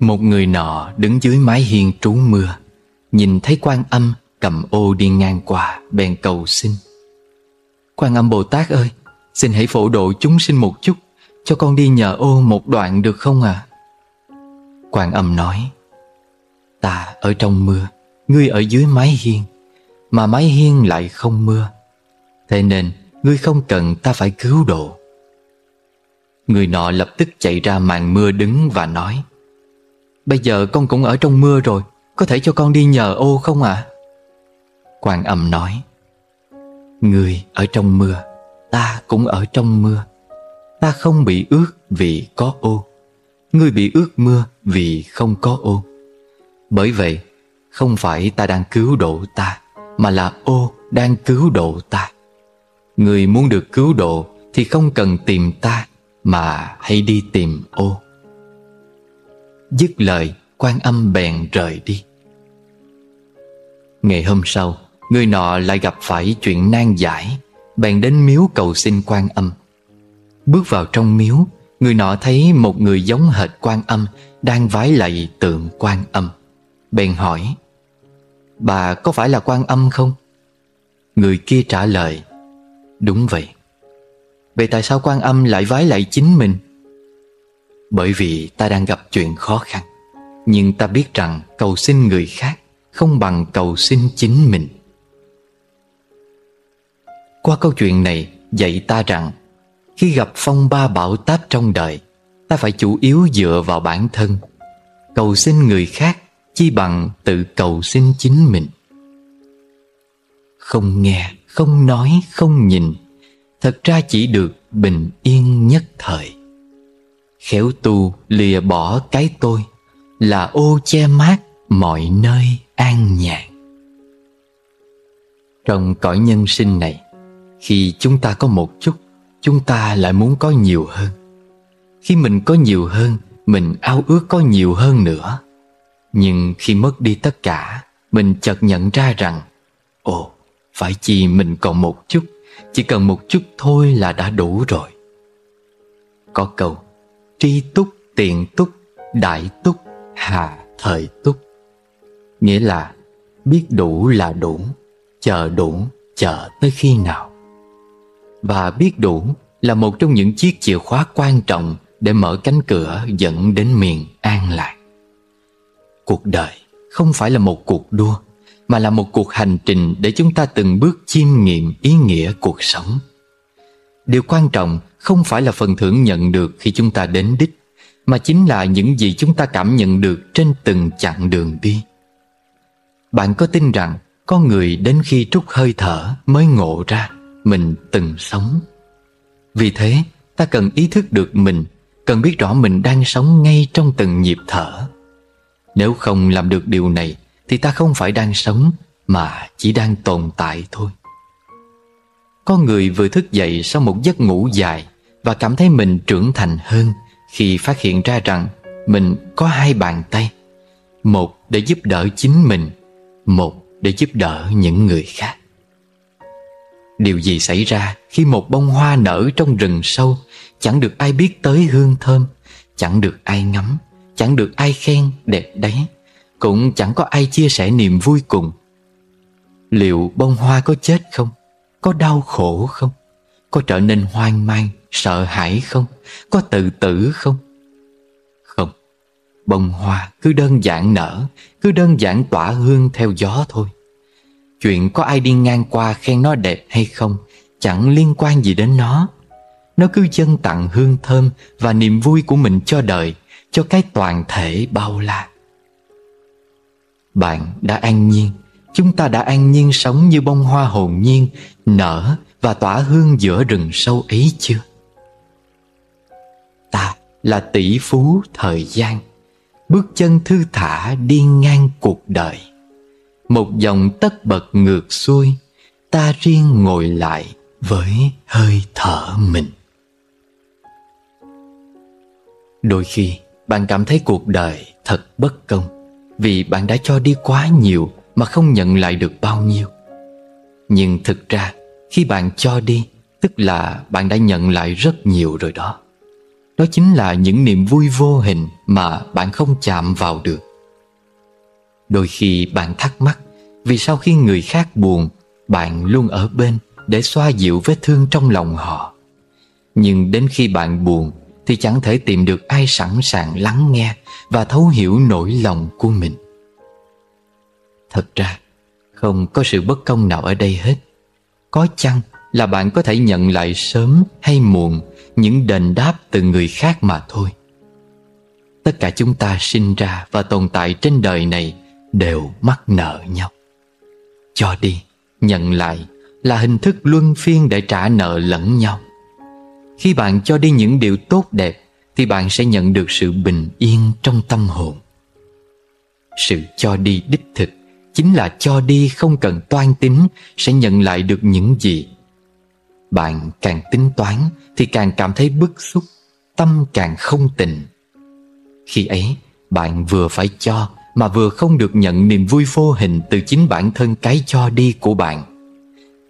Một người nọ đứng dưới mái hiên trú mưa, Nhìn thấy quan âm cầm ô đi ngang qua Bèn cầu xin. Quan âm Bồ Tát ơi, Xin hãy phổ độ chúng sinh một chút, Cho con đi nhờ ô một đoạn được không à Quan âm nói, Ta ở trong mưa, Ngươi ở dưới mái hiên, Mà mái hiên lại không mưa. Thế nên, ngươi không cần ta phải cứu độ. Người nọ lập tức chạy ra màn mưa đứng và nói Bây giờ con cũng ở trong mưa rồi, Có thể cho con đi nhờ ô không ạ? À? Quan âm nói, Người ở trong mưa, Ta cũng ở trong mưa. Ta không bị ướt vì có ô. Ngươi bị ướt mưa vì không có ô. Bởi vậy, Không phải ta đang cứu độ ta, Mà là ô đang cứu độ ta. Người muốn được cứu độ Thì không cần tìm ta, Mà hãy đi tìm ô. Dứt lời, quan âm bèn rời đi Ngày hôm sau, Người nọ lại gặp phải chuyện nan giải, Bèn đến miếu cầu xin quan âm Bước vào trong miếu, Người nọ thấy một người giống hệt quan âm Đang vái lạy tượng quan âm Bèn hỏi, Bà có phải là quan âm không? Người kia trả lời, Đúng vậy Vậy tại sao quan âm lại vái lại chính mình? Bởi vì ta đang gặp chuyện khó khăn. Nhưng ta biết rằng cầu xin người khác Không bằng cầu xin chính mình. Qua câu chuyện này dạy ta rằng Khi gặp phong ba bão táp trong đời Ta phải chủ yếu dựa vào bản thân. Cầu xin người khác Chi bằng tự cầu xin chính mình. Không nghe, không nói, không nhìn Thật ra chỉ được bình yên nhất thời. Khéo tu lìa bỏ cái tôi Là ô che mát mọi nơi an nhàn. Trong cõi nhân sinh này Khi chúng ta có một chút Chúng ta lại muốn có nhiều hơn. Khi mình có nhiều hơn Mình ao ước có nhiều hơn nữa. Nhưng khi mất đi tất cả Mình chợt nhận ra rằng Ồ, phải chi mình còn một chút Chỉ cần một chút thôi là đã đủ rồi. Có câu tri túc tiện túc, đại túc, hà, thời túc. Nghĩa là biết đủ là đủ, chờ đủ, chờ tới khi nào. Và biết đủ là một trong những chiếc chìa khóa quan trọng để mở cánh cửa dẫn đến miền an lạc. Cuộc đời không phải là một cuộc đua, mà là một cuộc hành trình để chúng ta từng bước chiêm nghiệm ý nghĩa cuộc sống điều quan trọng không phải là phần thưởng nhận được khi chúng ta đến đích, mà chính là những gì chúng ta cảm nhận được trên từng chặng đường đi. Bạn có tin rằng có người đến khi trút hơi thở mới ngộ ra mình từng sống? Vì thế, ta cần ý thức được mình, cần biết rõ mình đang sống ngay trong từng nhịp thở. Nếu không làm được điều này, thì ta không phải đang sống mà chỉ đang tồn tại thôi có người vừa thức dậy sau một giấc ngủ dài và cảm thấy mình trưởng thành hơn khi phát hiện ra rằng mình có hai bàn tay. Một để giúp đỡ chính mình, một để giúp đỡ những người khác. Điều gì xảy ra khi một bông hoa nở trong rừng sâu chẳng được ai biết tới hương thơm, chẳng được ai ngắm, chẳng được ai khen đẹp đấy, cũng chẳng có ai chia sẻ niềm vui cùng. Liệu bông hoa có chết không? Có đau khổ không? Có trở nên hoang mang, sợ hãi không? Có tự tử không? Không Bông hoa cứ đơn giản nở Cứ đơn giản tỏa hương theo gió thôi Chuyện có ai đi ngang qua khen nó đẹp hay không Chẳng liên quan gì đến nó Nó cứ chân tặng hương thơm Và niềm vui của mình cho đời Cho cái toàn thể bao la Bạn đã an nhiên Chúng ta đã an nhiên sống như bông hoa hồn nhiên, Nở và tỏa hương giữa rừng sâu ấy chưa? Ta là tỷ phú thời gian, Bước chân thư thả đi ngang cuộc đời. Một dòng tất bật ngược xuôi, Ta riêng ngồi lại với hơi thở mình. Đôi khi, bạn cảm thấy cuộc đời thật bất công Vì bạn đã cho đi quá nhiều mà không nhận lại được bao nhiêu. Nhưng thực ra, khi bạn cho đi, Tức là bạn đã nhận lại rất nhiều rồi đó. Đó chính là những niềm vui vô hình Mà bạn không chạm vào được. Đôi khi bạn thắc mắc Vì sao khi người khác buồn, Bạn luôn ở bên Để xoa dịu vết thương trong lòng họ. Nhưng đến khi bạn buồn, Thì chẳng thể tìm được ai sẵn sàng lắng nghe Và thấu hiểu nỗi lòng của mình. Thật ra Không có sự bất công nào ở đây hết. Có chăng là bạn có thể nhận lại sớm hay muộn Những đền đáp từ người khác mà thôi? Tất cả chúng ta sinh ra và tồn tại trên đời này Đều mắc nợ nhau. Cho đi, nhận lại Là hình thức luân phiên để trả nợ lẫn nhau. Khi bạn cho đi những điều tốt đẹp Thì bạn sẽ nhận được sự bình yên trong tâm hồn. Sự cho đi đích thực Chính là cho đi không cần toan tính Sẽ nhận lại được những gì. Bạn càng tính toán Thì càng cảm thấy bức xúc, Tâm càng không tình. Khi ấy, bạn vừa phải cho Mà vừa không được nhận niềm vui vô hình Từ chính bản thân cái cho đi của bạn.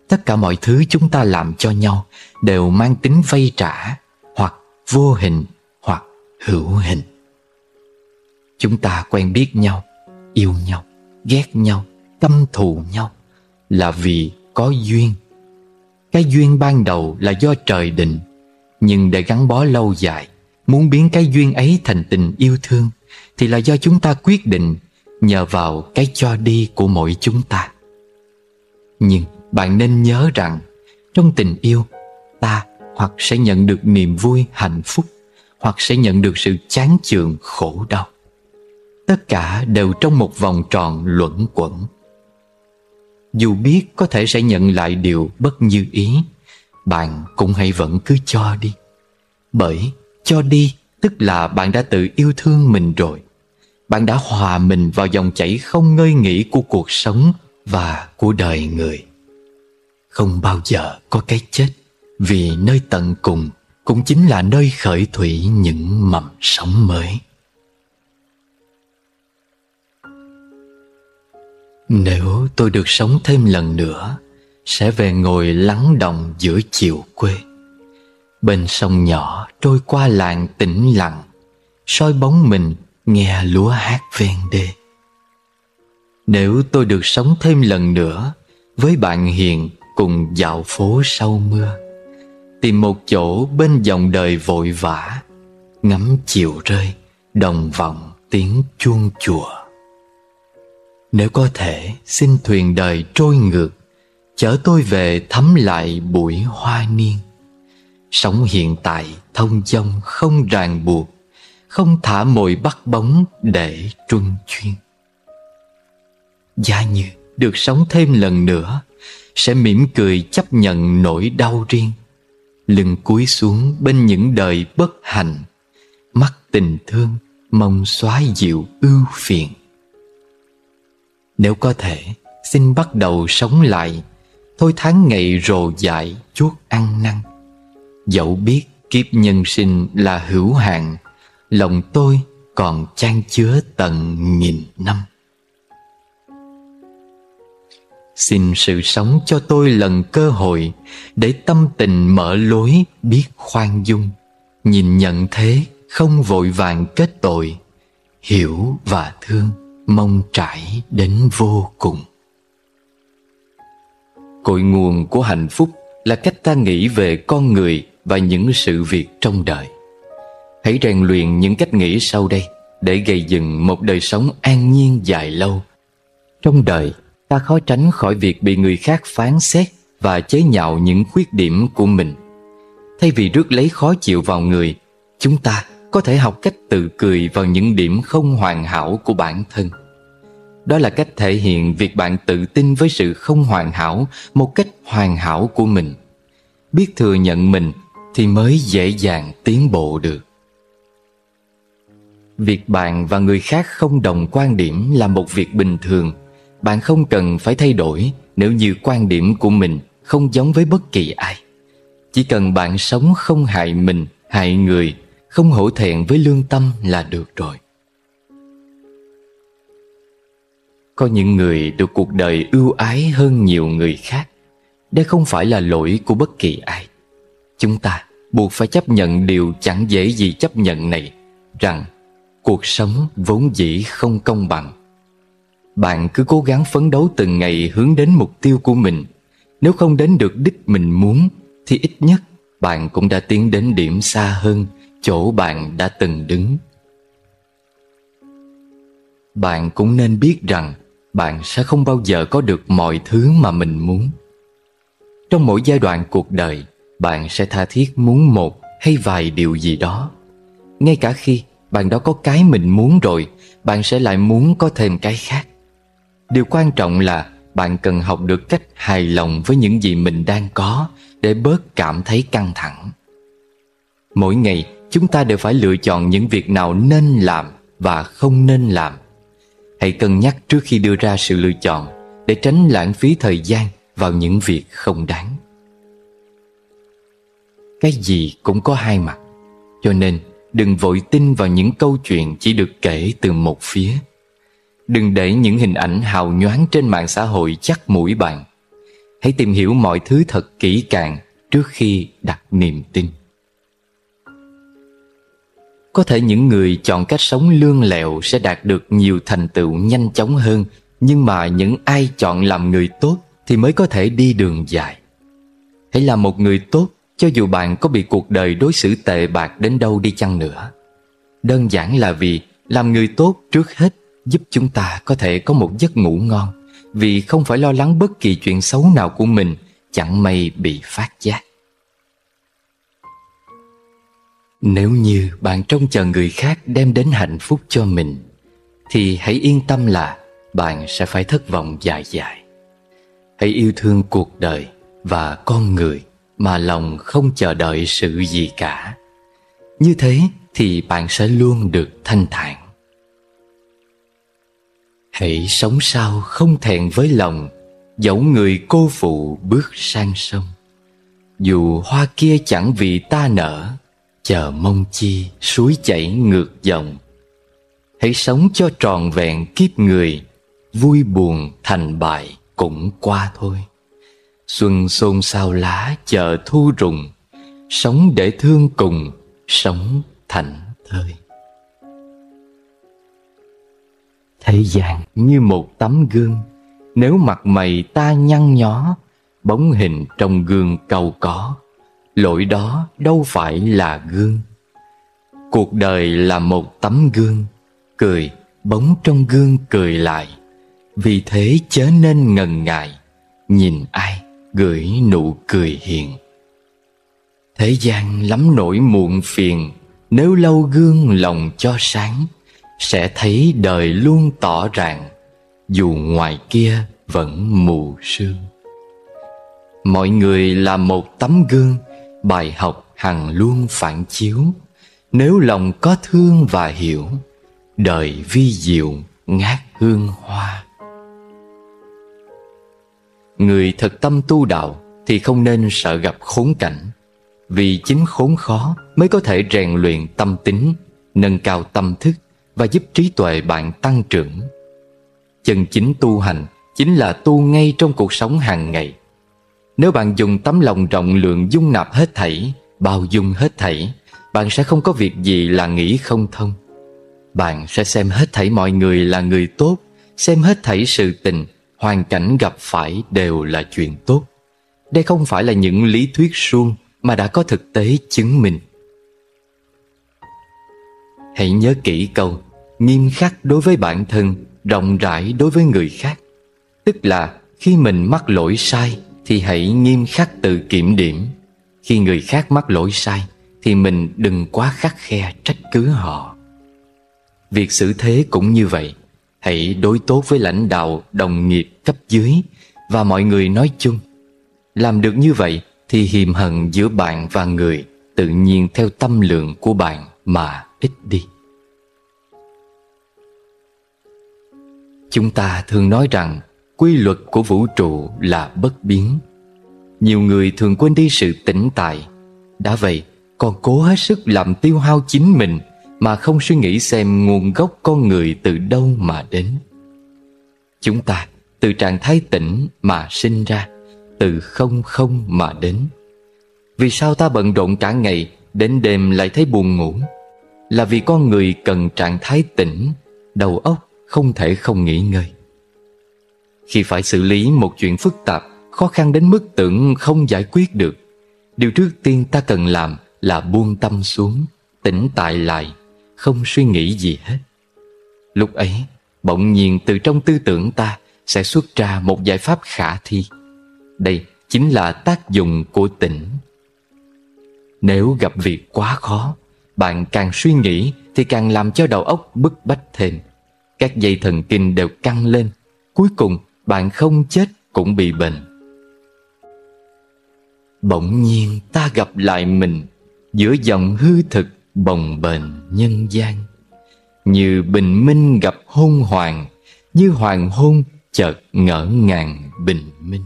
Tất cả mọi thứ chúng ta làm cho nhau Đều mang tính vay trả Hoặc vô hình Hoặc hữu hình. Chúng ta quen biết nhau, Yêu nhau ghét nhau, căm thù nhau là vì có duyên. Cái duyên ban đầu là do trời định, nhưng để gắn bó lâu dài, muốn biến cái duyên ấy thành tình yêu thương thì là do chúng ta quyết định nhờ vào cái cho đi của mỗi chúng ta. Nhưng bạn nên nhớ rằng trong tình yêu ta hoặc sẽ nhận được niềm vui hạnh phúc hoặc sẽ nhận được sự chán chường khổ đau Tất cả đều trong một vòng tròn luẩn quẩn. Dù biết có thể sẽ nhận lại điều bất như ý, Bạn cũng hãy vẫn cứ cho đi. Bởi cho đi tức là bạn đã tự yêu thương mình rồi. Bạn đã hòa mình vào dòng chảy không ngơi nghỉ của cuộc sống và của đời người. Không bao giờ có cái chết, Vì nơi tận cùng cũng chính là nơi khởi thủy những mầm sống mới. Nếu tôi được sống thêm lần nữa, Sẽ về ngồi lắng động giữa chiều quê. Bên sông nhỏ trôi qua làng tĩnh lặng, soi bóng mình nghe lúa hát ven đê. Nếu tôi được sống thêm lần nữa Với bạn hiền cùng dạo phố sau mưa, Tìm một chỗ bên dòng đời vội vã, Ngắm chiều rơi, Đồng vọng tiếng chuông chùa nếu có thể, xin thuyền đời trôi ngược, Chở tôi về thắm lại buổi hoa niên. Sống hiện tại thông dong không ràng buộc, Không thả mồi bắt bóng để truân chuyên. Giá như, được sống thêm lần nữa, Sẽ mỉm cười chấp nhận nỗi đau riêng. Lưng cúi xuống bên những đời bất hạnh, Mắt tình thương mong xóa dịu ưu phiền nếu có thể, Xin bắt đầu sống lại. Thôi tháng ngày rồ dại chuốt ăn năn. Dẫu biết kiếp nhân sinh là hữu hạn, Lòng tôi còn chan chứa tận nghìn năm. Xin sự sống cho tôi lần cơ hội Để tâm tình mở lối biết khoan dung, Nhìn nhận thế không vội vàng kết tội, Hiểu và thương mong trải đến vô cùng. Cội nguồn của hạnh phúc là cách ta nghĩ về con người và những sự việc trong đời. Hãy rèn luyện những cách nghĩ sau đây để gây dựng một đời sống an nhiên dài lâu. Trong đời, ta khó tránh khỏi việc bị người khác phán xét và chế nhạo những khuyết điểm của mình. Thay vì rước lấy khó chịu vào người, chúng ta có thể học cách tự cười vào những điểm không hoàn hảo của bản thân đó là cách thể hiện việc bạn tự tin với sự không hoàn hảo một cách hoàn hảo của mình. Biết thừa nhận mình thì mới dễ dàng tiến bộ được. Việc bạn và người khác không đồng quan điểm là một việc bình thường. Bạn không cần phải thay đổi nếu như quan điểm của mình không giống với bất kỳ ai. Chỉ cần bạn sống không hại mình, hại người, không hổ thẹn với lương tâm là được rồi. Có những người được cuộc đời ưu ái hơn nhiều người khác. Đây không phải là lỗi của bất kỳ ai. Chúng ta buộc phải chấp nhận điều chẳng dễ gì chấp nhận này, rằng cuộc sống vốn dĩ không công bằng. Bạn cứ cố gắng phấn đấu từng ngày hướng đến mục tiêu của mình. Nếu không đến được đích mình muốn, thì ít nhất bạn cũng đã tiến đến điểm xa hơn chỗ bạn đã từng đứng. Bạn cũng nên biết rằng bạn sẽ không bao giờ có được mọi thứ mà mình muốn. Trong mỗi giai đoạn cuộc đời, bạn sẽ tha thiết muốn một hay vài điều gì đó. Ngay cả khi bạn đã có cái mình muốn rồi, bạn sẽ lại muốn có thêm cái khác. Điều quan trọng là bạn cần học được cách hài lòng với những gì mình đang có để bớt cảm thấy căng thẳng. Mỗi ngày chúng ta đều phải lựa chọn những việc nào nên làm và không nên làm. Hãy cân nhắc trước khi đưa ra sự lựa chọn để tránh lãng phí thời gian vào những việc không đáng. Cái gì cũng có hai mặt, cho nên đừng vội tin vào những câu chuyện chỉ được kể từ một phía. Đừng để những hình ảnh hào nhoáng trên mạng xã hội chắc mũi bạn. Hãy tìm hiểu mọi thứ thật kỹ càng trước khi đặt niềm tin có thể những người chọn cách sống lương lẹo sẽ đạt được nhiều thành tựu nhanh chóng hơn, nhưng mà những ai chọn làm người tốt thì mới có thể đi đường dài. Hãy là một người tốt, cho dù bạn có bị cuộc đời đối xử tệ bạc đến đâu đi chăng nữa. Đơn giản là vì làm người tốt trước hết giúp chúng ta có thể có một giấc ngủ ngon, Vì không phải lo lắng bất kỳ chuyện xấu nào của mình, chẳng may bị phát giác. Nếu như bạn trông chờ người khác đem đến hạnh phúc cho mình, Thì hãy yên tâm là bạn sẽ phải thất vọng dài dài. Hãy yêu thương cuộc đời và con người mà lòng không chờ đợi sự gì cả. Như thế thì bạn sẽ luôn được thanh thản. Hãy sống sao không thẹn với lòng, dẫu người cô phụ bước sang sông. Dù hoa kia chẳng vì ta nở chờ mong chi suối chảy ngược dòng. Hãy sống cho tròn vẹn kiếp người, vui buồn thành bại cũng qua thôi. Xuân xôn xao lá chờ thu rụng Sống để thương cùng, Sống thảnh thơi. Thế gian như một tấm gương, Nếu mặt mày ta nhăn nhó, Bóng hình trong gương cầu có. Lỗi đó đâu phải là gương. Cuộc đời là một tấm gương Cười, bóng trong gương cười lại. Vì thế chớ nên ngần ngại Nhìn ai gửi nụ cười hiền. Thế gian lắm nỗi muộn phiền nếu lâu gương lòng cho sáng sẽ thấy đời luôn tỏ ràng dù ngoài kia vẫn mù sương. Mọi người là một tấm gương bài học hằng luôn phản chiếu. Nếu lòng có thương và hiểu, đời vi diệu ngát hương hoa. Người thật tâm tu đạo Thì không nên sợ gặp khốn cảnh, Vì chính khốn khó Mới có thể rèn luyện tâm tính, Nâng cao tâm thức Và giúp trí tuệ bạn tăng trưởng. Chân chính tu hành Chính là tu ngay trong cuộc sống hàng ngày. Nếu bạn dùng tấm lòng rộng lượng dung nạp hết thảy Bao dung hết thảy Bạn sẽ không có việc gì là nghĩ không thông Bạn sẽ xem hết thảy mọi người là người tốt Xem hết thảy sự tình hoàn cảnh gặp phải đều là chuyện tốt. Đây không phải là những lý thuyết suông mà đã có thực tế chứng minh. Hãy nhớ kỹ câu nghiêm khắc đối với bản thân, rộng rãi đối với người khác. Tức là khi mình mắc lỗi sai thì hãy nghiêm khắc tự kiểm điểm. Khi người khác mắc lỗi sai thì mình đừng quá khắc khe trách cứ họ. Việc xử thế cũng như vậy. Hãy đối tốt với lãnh đạo, đồng nghiệp, cấp dưới và mọi người nói chung. Làm được như vậy thì hiềm hận giữa bạn và người tự nhiên theo tâm lượng của bạn mà ít đi. Chúng ta thường nói rằng quy luật của vũ trụ là bất biến. Nhiều người thường quên đi sự tĩnh tại. Đã vậy, còn cố hết sức làm tiêu hao chính mình mà không suy nghĩ xem nguồn gốc con người từ đâu mà đến. Chúng ta từ trạng thái tỉnh mà sinh ra, từ không không mà đến. Vì sao ta bận rộn cả ngày Đến đêm lại thấy buồn ngủ Là vì con người cần trạng thái tỉnh Đầu óc không thể không nghỉ ngơi khi phải xử lý một chuyện phức tạp, Khó khăn đến mức tưởng không giải quyết được. Điều trước tiên ta cần làm là buông tâm xuống, Tỉnh tại lại, Không suy nghĩ gì hết. Lúc ấy, Bỗng nhiên từ trong tư tưởng ta Sẽ xuất ra một giải pháp khả thi. Đây chính là tác dụng của tỉnh. Nếu gặp việc quá khó, Bạn càng suy nghĩ Thì càng làm cho đầu óc bức bách thêm. Các dây thần kinh đều căng lên, Cuối cùng bạn không chết cũng bị bệnh. Bỗng nhiên ta gặp lại mình Giữa dòng hư thực bồng bềnh nhân gian. Như bình minh gặp hôn hoàng, Như hoàng hôn chợt ngỡ ngàng bình minh.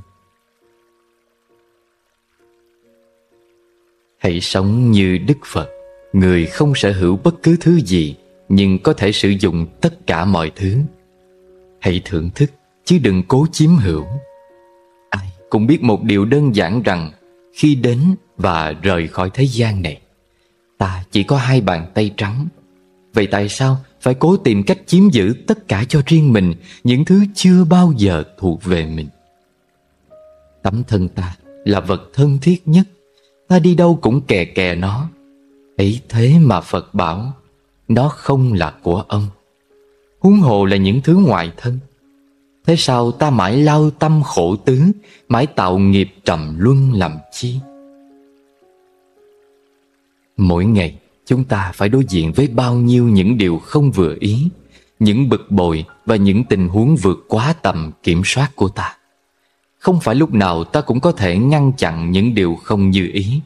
Hãy sống như Đức Phật. Người không sở hữu bất cứ thứ gì, Nhưng có thể sử dụng tất cả mọi thứ. Hãy thưởng thức chứ đừng cố chiếm hữu. Ai cũng biết một điều đơn giản rằng, Khi đến và rời khỏi thế gian này, Ta chỉ có hai bàn tay trắng. Vậy tại sao phải cố tìm cách chiếm giữ tất cả cho riêng mình Những thứ chưa bao giờ thuộc về mình? Tấm thân ta là vật thân thiết nhất. Ta đi đâu cũng kè kè nó. Ấy thế mà Phật bảo, Nó không là của ông. Huống hồ là những thứ ngoại thân. Thế sao ta mãi lao tâm khổ tứ, Mãi tạo nghiệp trầm luân làm chi? Mỗi ngày, chúng ta phải đối diện với bao nhiêu những điều không vừa ý, Những bực bội và những tình huống vượt quá tầm kiểm soát của ta. Không phải lúc nào ta cũng có thể ngăn chặn những điều không như ý.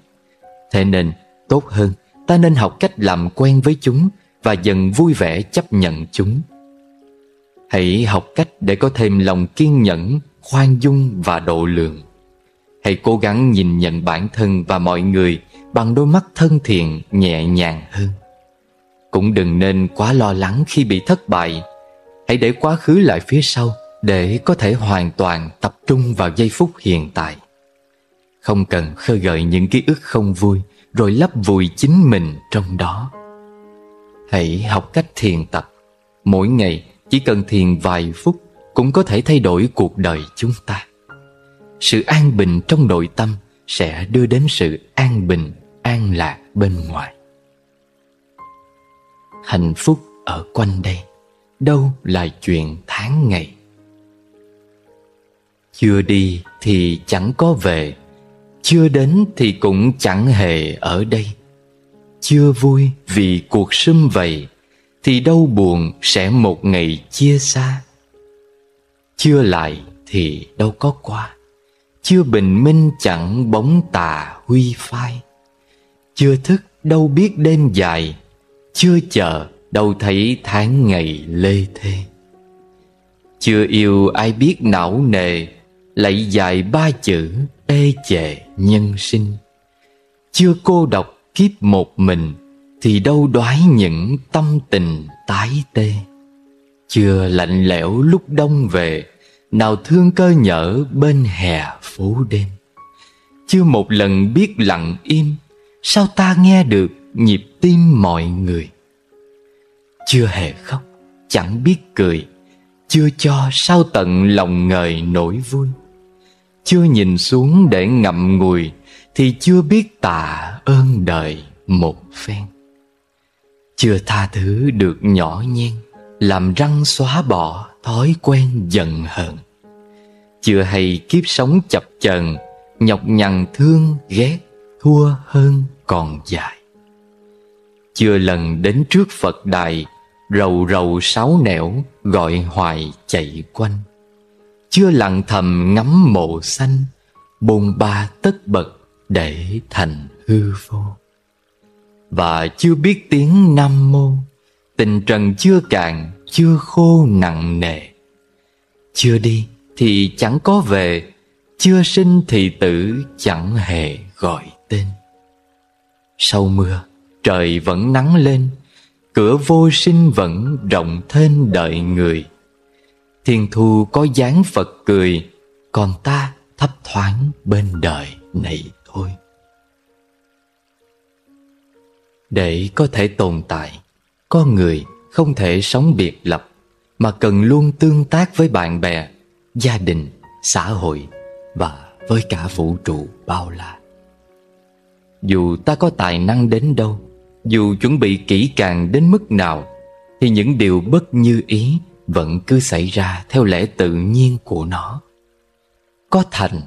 Thế nên, tốt hơn, ta nên học cách làm quen với chúng Và dần vui vẻ chấp nhận chúng. Hãy học cách để có thêm lòng kiên nhẫn, khoan dung và độ lượng Hãy cố gắng nhìn nhận bản thân và mọi người bằng đôi mắt thân thiện, nhẹ nhàng hơn. Cũng đừng nên quá lo lắng khi bị thất bại. Hãy để quá khứ lại phía sau để có thể hoàn toàn tập trung vào giây phút hiện tại. Không cần khơi gợi những ký ức không vui rồi lấp vùi chính mình trong đó. Hãy học cách thiền tập. Mỗi ngày chỉ cần thiền vài phút cũng có thể thay đổi cuộc đời chúng ta. Sự an bình trong nội tâm sẽ đưa đến sự an bình, an lạc bên ngoài. Hạnh phúc ở quanh đây, đâu là chuyện tháng ngày. Chưa đi thì chẳng có về, chưa đến thì cũng chẳng hề ở đây. Chưa vui vì cuộc sum vầy, thì đâu buồn sẽ một ngày chia xa. Chưa lại thì đâu có qua. Chưa bình minh chẳng bóng tà huy phai. Chưa thức đâu biết đêm dài. Chưa chờ đâu thấy tháng ngày lê thê. Chưa yêu ai biết não nề. Lại dài ba chữ ê chề nhân sinh. Chưa cô độc kiếp một mình. Thì đâu đoái những tâm tình tái tê. Chưa lạnh lẽo lúc đông về nào thương cơ nhở bên hè phố đêm. Chưa một lần biết lặng im Sao ta nghe được nhịp tim mọi người? Chưa hề khóc, chẳng biết cười Chưa cho sao tận lòng ngời nỗi vui. Chưa nhìn xuống để ngậm ngùi Thì chưa biết tạ ơn đời một phen. Chưa tha thứ được nhỏ nhen, Làm răng xóa bỏ thói quen giận hờn. Chưa hay kiếp sống chập chờn, Nhọc nhằn thương ghét, Thua hơn còn dài. Chưa lần đến trước Phật đài, Rầu rầu sáu nẻo Gọi hoài chạy quanh. Chưa lặng thầm ngắm mộ xanh, Bồn ba tất bật Để thành hư vô. Và chưa biết tiếng Nam Mô. Tình trần chưa cạn, chưa khô nặng nề. Chưa đi thì chẳng có về, chưa sinh thì tử chẳng hề gọi tên. Sau mưa, trời vẫn nắng lên, cửa vô sinh vẫn rộng thênh đợi người. Thiên thu có dáng phật cười, còn ta thấp thoáng bên đời này thôi. Để có thể tồn tại. Con người không thể sống biệt lập Mà cần luôn tương tác với bạn bè Gia đình, xã hội Và với cả vũ trụ bao la. Dù ta có tài năng đến đâu Dù chuẩn bị kỹ càng đến mức nào Thì những điều bất như ý Vẫn cứ xảy ra theo lẽ tự nhiên của nó. Có thành,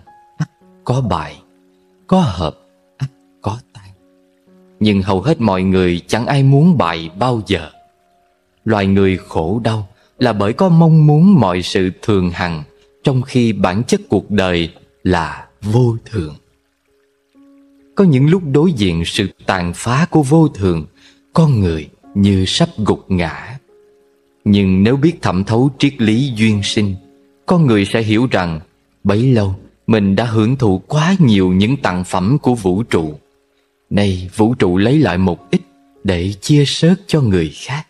có bại Có hợp, nhưng hầu hết mọi người chẳng ai muốn bại bao giờ. Loài người khổ đau là bởi có mong muốn mọi sự thường hằng, Trong khi bản chất cuộc đời là vô thường. Có những lúc đối diện sự tàn phá của vô thường, Con người như sắp gục ngã. Nhưng nếu biết thẩm thấu triết lý duyên sinh, Con người sẽ hiểu rằng Bấy lâu mình đã hưởng thụ quá nhiều những tặng phẩm của vũ trụ. Nay vũ trụ lấy lại một ít Để chia sớt cho người khác.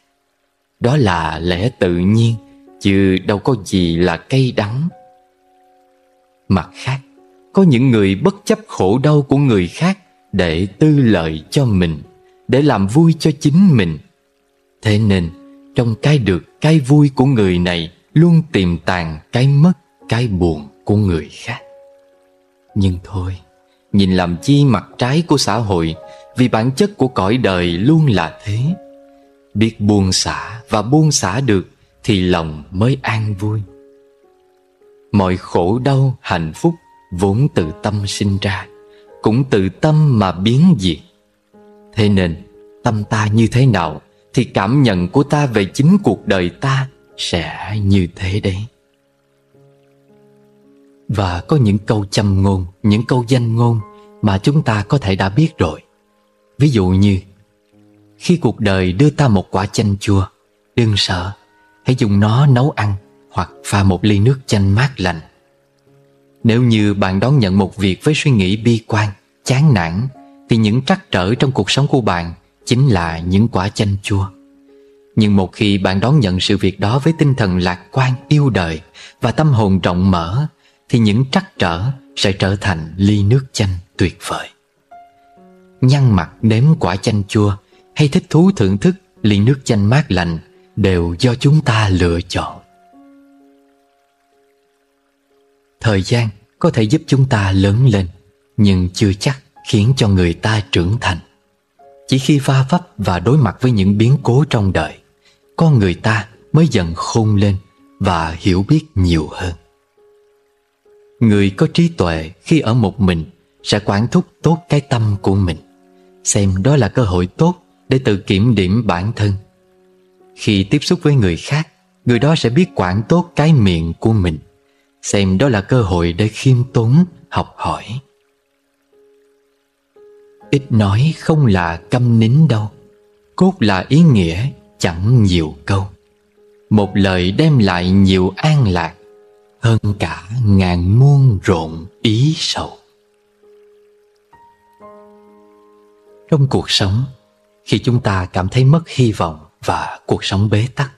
Đó là lẽ tự nhiên, Chứ đâu có gì là cay đắng. Mặt khác, Có những người bất chấp khổ đau của người khác Để tư lợi cho mình, Để làm vui cho chính mình. Thế nên, Trong cái được cái vui của người này, Luôn tiềm tàng cái mất, Cái buồn của người khác. Nhưng thôi Nhìn làm chi mặt trái của xã hội Vì bản chất của cõi đời luôn là thế. Biết buông xả và buông xả được Thì lòng mới an vui. Mọi khổ đau, hạnh phúc Vốn từ tâm sinh ra Cũng từ tâm mà biến diệt. Thế nên Tâm ta như thế nào Thì cảm nhận của ta về chính cuộc đời ta Sẽ như thế đấy. Và có những câu châm ngôn Những câu danh ngôn Mà chúng ta có thể đã biết rồi. Ví dụ như Khi cuộc đời đưa ta một quả chanh chua Đừng sợ Hãy dùng nó nấu ăn Hoặc pha một ly nước chanh mát lành. Nếu như bạn đón nhận một việc với suy nghĩ bi quan Chán nản Thì những trắc trở trong cuộc sống của bạn Chính là những quả chanh chua. Nhưng một khi bạn đón nhận sự việc đó Với tinh thần lạc quan, yêu đời Và tâm hồn rộng mở thì những trắc trở sẽ trở thành ly nước chanh tuyệt vời. Nhăn mặt nếm quả chanh chua Hay thích thú thưởng thức ly nước chanh mát lành Đều do chúng ta lựa chọn. Thời gian có thể giúp chúng ta lớn lên, Nhưng chưa chắc khiến cho người ta trưởng thành. Chỉ khi va vấp và đối mặt với những biến cố trong đời, Con người ta mới dần khôn lên và hiểu biết nhiều hơn. Người có trí tuệ khi ở một mình Sẽ quản thúc tốt cái tâm của mình. Xem đó là cơ hội tốt để tự kiểm điểm bản thân. Khi tiếp xúc với người khác Người đó sẽ biết quản tốt cái miệng của mình. Xem đó là cơ hội để khiêm tốn, học hỏi. Ít nói không là câm nín đâu Cốt là ý nghĩa chẳng nhiều câu. Một lời đem lại nhiều an lạc. Hơn cả ngàn muôn rộn ý sầu. Trong cuộc sống Khi chúng ta cảm thấy mất hy vọng Và cuộc sống bế tắc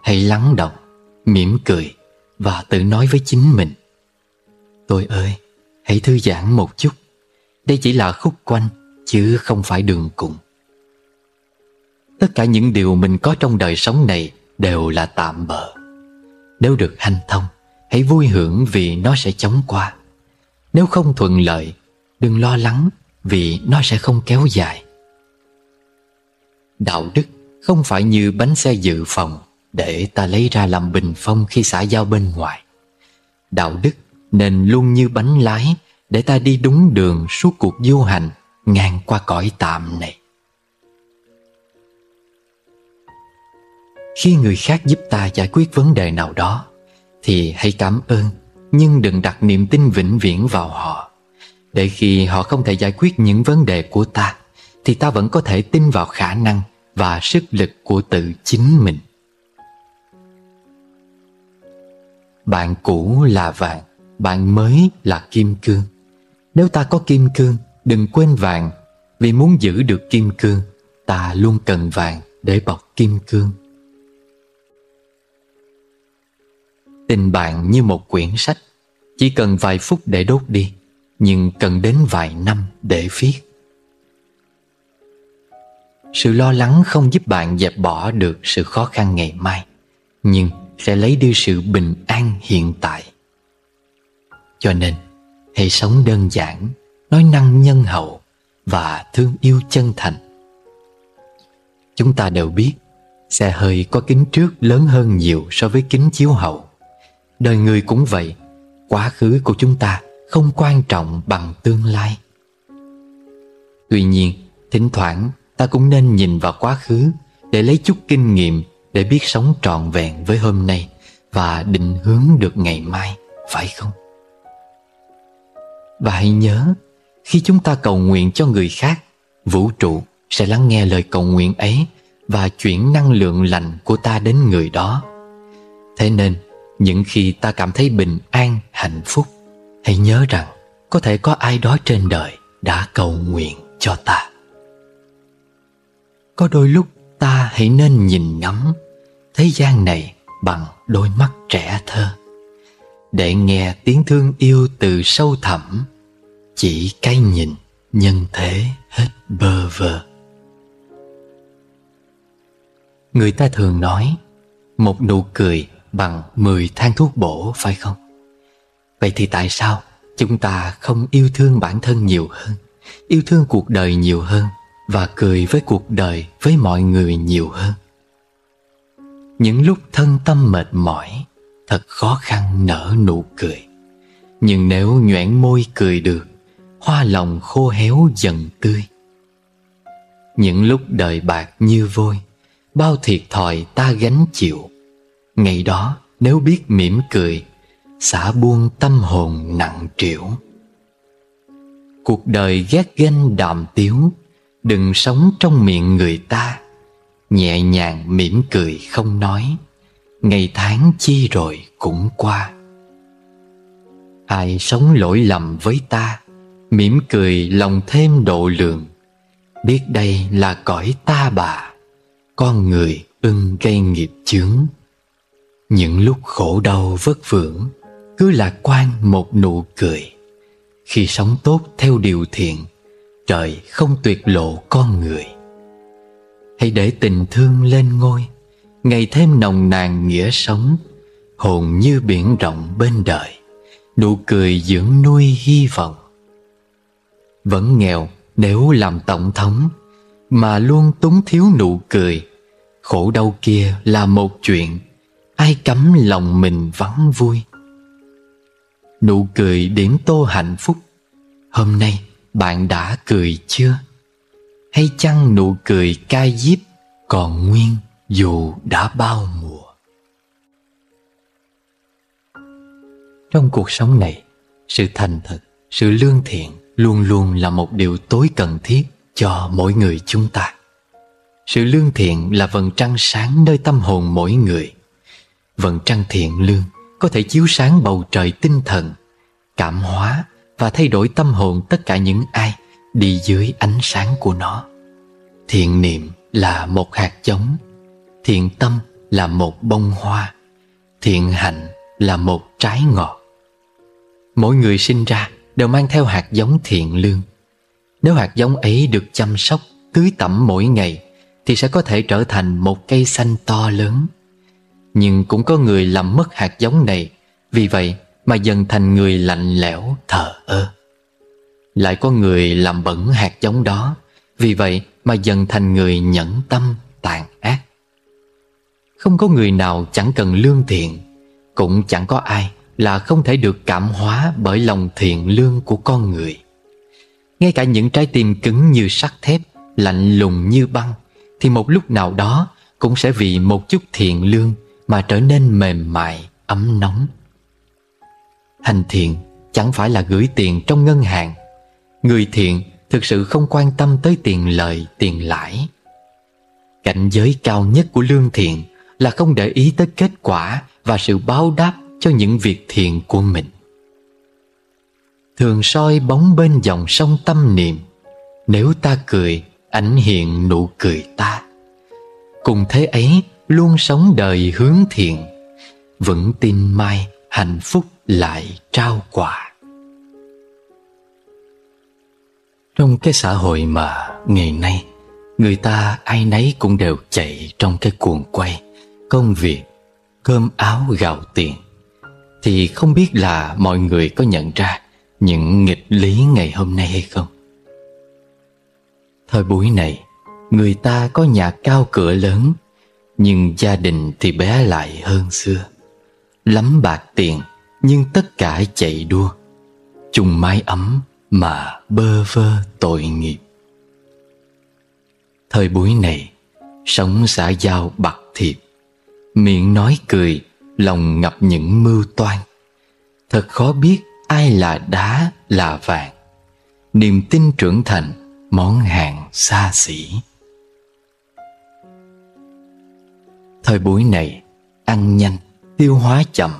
Hãy lắng động, mỉm cười Và tự nói với chính mình Tôi ơi, hãy thư giãn một chút. Đây chỉ là khúc quanh Chứ không phải đường cùng. Tất cả những điều mình có trong đời sống này Đều là tạm bợ. Nếu được hanh thông Hãy vui hưởng vì nó sẽ chóng qua. Nếu không thuận lợi, Đừng lo lắng vì nó sẽ không kéo dài. Đạo đức không phải như bánh xe dự phòng Để ta lấy ra làm bình phong khi xả dao bên ngoài. Đạo đức nên luôn như bánh lái Để ta đi đúng đường suốt cuộc du hành Ngang qua cõi tạm này. Khi người khác giúp ta giải quyết vấn đề nào đó thì hãy cảm ơn, Nhưng đừng đặt niềm tin vĩnh viễn vào họ. Để khi họ không thể giải quyết những vấn đề của ta, Thì ta vẫn có thể tin vào khả năng Và sức lực của tự chính mình. Bạn cũ là vàng, Bạn mới là kim cương. Nếu ta có kim cương, Đừng quên vàng. Vì muốn giữ được kim cương, Ta luôn cần vàng để bọc kim cương. Tình bạn như một quyển sách. Chỉ cần vài phút để đốt đi, Nhưng cần đến vài năm để viết. Sự lo lắng không giúp bạn dẹp bỏ được sự khó khăn ngày mai, nhưng sẽ lấy đi sự bình an hiện tại. Cho nên, hãy sống đơn giản, nói năng nhân hậu và thương yêu chân thành. Chúng ta đều biết, xe hơi có kính trước lớn hơn nhiều so với kính chiếu hậu đời người cũng vậy quá khứ của chúng ta không quan trọng bằng tương lai tuy nhiên thỉnh thoảng ta cũng nên nhìn vào quá khứ để lấy chút kinh nghiệm để biết sống trọn vẹn với hôm nay và định hướng được ngày mai, phải không? Và hãy nhớ, khi chúng ta cầu nguyện cho người khác, vũ trụ sẽ lắng nghe lời cầu nguyện ấy và chuyển năng lượng lành của ta đến người đó. Thế nên, những khi ta cảm thấy bình an, hạnh phúc, hãy nhớ rằng có thể có ai đó trên đời đã cầu nguyện cho ta. Có đôi lúc ta hãy nên nhìn ngắm thế gian này bằng đôi mắt trẻ thơ để nghe tiếng thương yêu từ sâu thẳm chỉ cái nhìn nhân thế hết bơ vơ người ta thường nói một nụ cười bằng 10 thang thuốc bổ, phải không? Vậy thì tại sao chúng ta không yêu thương bản thân nhiều hơn, yêu thương cuộc đời nhiều hơn và cười với cuộc đời với mọi người nhiều hơn? Những lúc thân tâm mệt mỏi, thật khó khăn nở nụ cười. Nhưng nếu nhoẻn môi cười được, hoa lòng khô héo dần tươi. Những lúc đời bạc như vôi, bao thiệt thòi ta gánh chịu ngày đó, nếu biết mỉm cười, xả buông tâm hồn nặng trĩu. Cuộc đời ghét ganh đàm tiếu, đừng sống trong miệng người ta, nhẹ nhàng mỉm cười không nói. Ngày tháng chi rồi cũng qua. Ai sống lỗi lầm với ta, mỉm cười lòng thêm độ lượng. Biết đây là cõi ta bà, con người ưng gây nghiệp chướng những lúc khổ đau vất vưởng, cứ lạc quan một nụ cười. Khi sống tốt theo điều thiện, trời không tuyệt lộ con người. Hãy để tình thương lên ngôi, ngày thêm nồng nàn nghĩa sống, hồn như biển rộng bên đời, nụ cười dưỡng nuôi hy vọng. Vẫn nghèo nếu làm tổng thống, mà luôn túng thiếu nụ cười, khổ đau kia là một chuyện ai cấm lòng mình vắng vui? Nụ cười điểm tô hạnh phúc. Hôm nay bạn đã cười chưa? Hay chăng nụ cười cay diếp còn nguyên dù đã bao mùa? Trong cuộc sống này, sự thành thật, sự lương thiện luôn luôn là một điều tối cần thiết cho mỗi người chúng ta. Sự lương thiện là vầng trăng sáng nơi tâm hồn mỗi người vầng trăng thiện lương, có thể chiếu sáng bầu trời tinh thần, cảm hóa và thay đổi tâm hồn tất cả những ai đi dưới ánh sáng của nó. Thiện niệm là một hạt giống, thiện tâm là một bông hoa, thiện hạnh là một trái ngọt. Mỗi người sinh ra đều mang theo hạt giống thiện lương. Nếu hạt giống ấy được chăm sóc, tưới tẩm mỗi ngày, thì sẽ có thể trở thành một cây xanh to lớn nhưng cũng có người làm mất hạt giống này. Vì vậy mà dần thành người lạnh lẽo, thờ ơ. Lại có người làm bẩn hạt giống đó. Vì vậy mà dần thành người nhẫn tâm, tàn ác. Không có người nào chẳng cần lương thiện. Cũng chẳng có ai là không thể được cảm hóa bởi lòng thiện lương của con người. Ngay cả những trái tim cứng như sắt thép, lạnh lùng như băng, thì một lúc nào đó cũng sẽ vì một chút thiện lương mà trở nên mềm mại ấm nóng hành thiện chẳng phải là gửi tiền trong ngân hàng người thiện thực sự không quan tâm tới tiền lời, tiền lãi. Cảnh giới cao nhất của lương thiện là không để ý tới kết quả và sự báo đáp cho những việc thiện của mình. Thường soi bóng bên dòng sông tâm niệm, nếu ta cười, ảnh hiện nụ cười ta. Cùng thế ấy luôn sống đời hướng thiện, vững tin mai hạnh phúc lại trao quà. Trong cái xã hội mà ngày nay Người ta ai nấy cũng đều chạy trong cái cuồng quay Công việc, cơm áo gạo tiền Thì không biết là mọi người có nhận ra Những nghịch lý ngày hôm nay hay không Thời buổi này Người ta có nhà cao cửa lớn nhưng gia đình thì bé lại hơn xưa. Lắm bạc tiền, Nhưng tất cả chạy đua. Chung mái ấm mà bơ vơ tội nghiệp. Thời buổi này, Sống xã giao bạc thiệp. Miệng nói cười, Lòng ngập những mưu toan. Thật khó biết ai là đá, là vàng. Niềm tin trưởng thành, Món hàng xa xỉ. Thời buổi này, Ăn nhanh, Tiêu hóa chậm.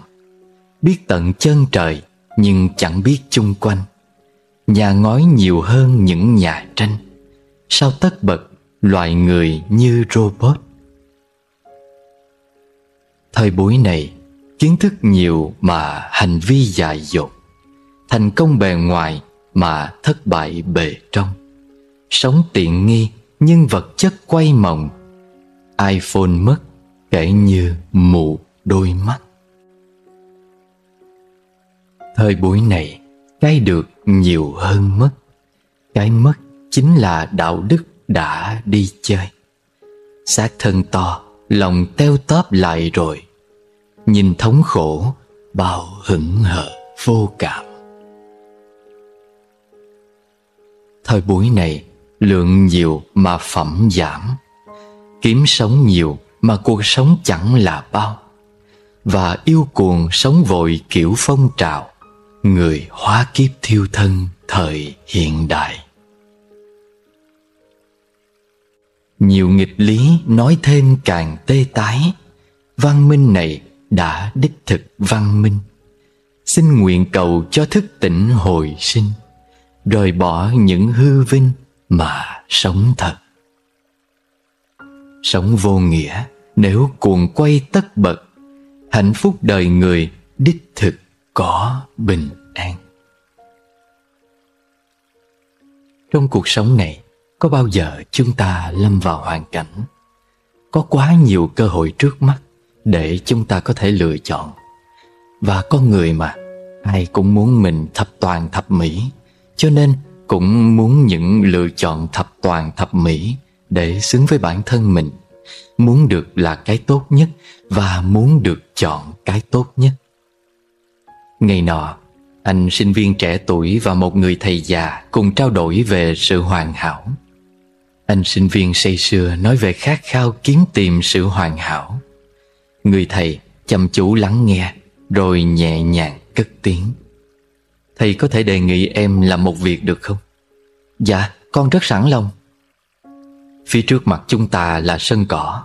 Biết tận chân trời, Nhưng chẳng biết chung quanh. Nhà ngói nhiều hơn những nhà tranh. Sao tất bật Loại người như robot? Thời buổi này, Kiến thức nhiều mà hành vi dại dột. Thành công bề ngoài mà thất bại bề trong. Sống tiện nghi, nhưng vật chất quay mộng. iPhone mất kể như mù đôi mắt. Thời buổi này, Cái được nhiều hơn mất. Cái mất chính là đạo đức đã đi chơi. Xác thân to, lòng teo tóp lại rồi. Nhìn thống khổ, bao hững hờ, vô cảm. Thời buổi này, lượng nhiều mà phẩm giảm. Kiếm sống nhiều mà cuộc sống chẳng là bao. Và yêu cuồng sống vội kiểu phong trào, người hóa kiếp thiêu thân thời hiện đại. Nhiều nghịch lý nói thêm càng tê tái, Văn minh này đã đích thực văn minh. Xin nguyện cầu cho thức tỉnh hồi sinh, Rời bỏ những hư vinh mà sống thật. Sống vô nghĩa. Nếu cuồng quay tất bật, Hạnh phúc đời người đích thực có bình an. Trong cuộc sống này, có bao giờ chúng ta lâm vào hoàn cảnh Có quá nhiều cơ hội trước mắt Để chúng ta có thể lựa chọn? Và con người mà Ai cũng muốn mình thập toàn thập mỹ, Cho nên cũng muốn những lựa chọn thập toàn thập mỹ để xứng với bản thân mình. Muốn được là cái tốt nhất Và muốn được chọn cái tốt nhất. Ngày nọ Anh sinh viên trẻ tuổi và một người thầy già Cùng trao đổi về sự hoàn hảo. Anh sinh viên say sưa nói về khát khao kiếm tìm sự hoàn hảo. Người thầy chăm chú lắng nghe Rồi nhẹ nhàng cất tiếng. Thầy có thể đề nghị em làm một việc được không? Dạ, con rất sẵn lòng. Phía trước mặt chúng ta là sân cỏ.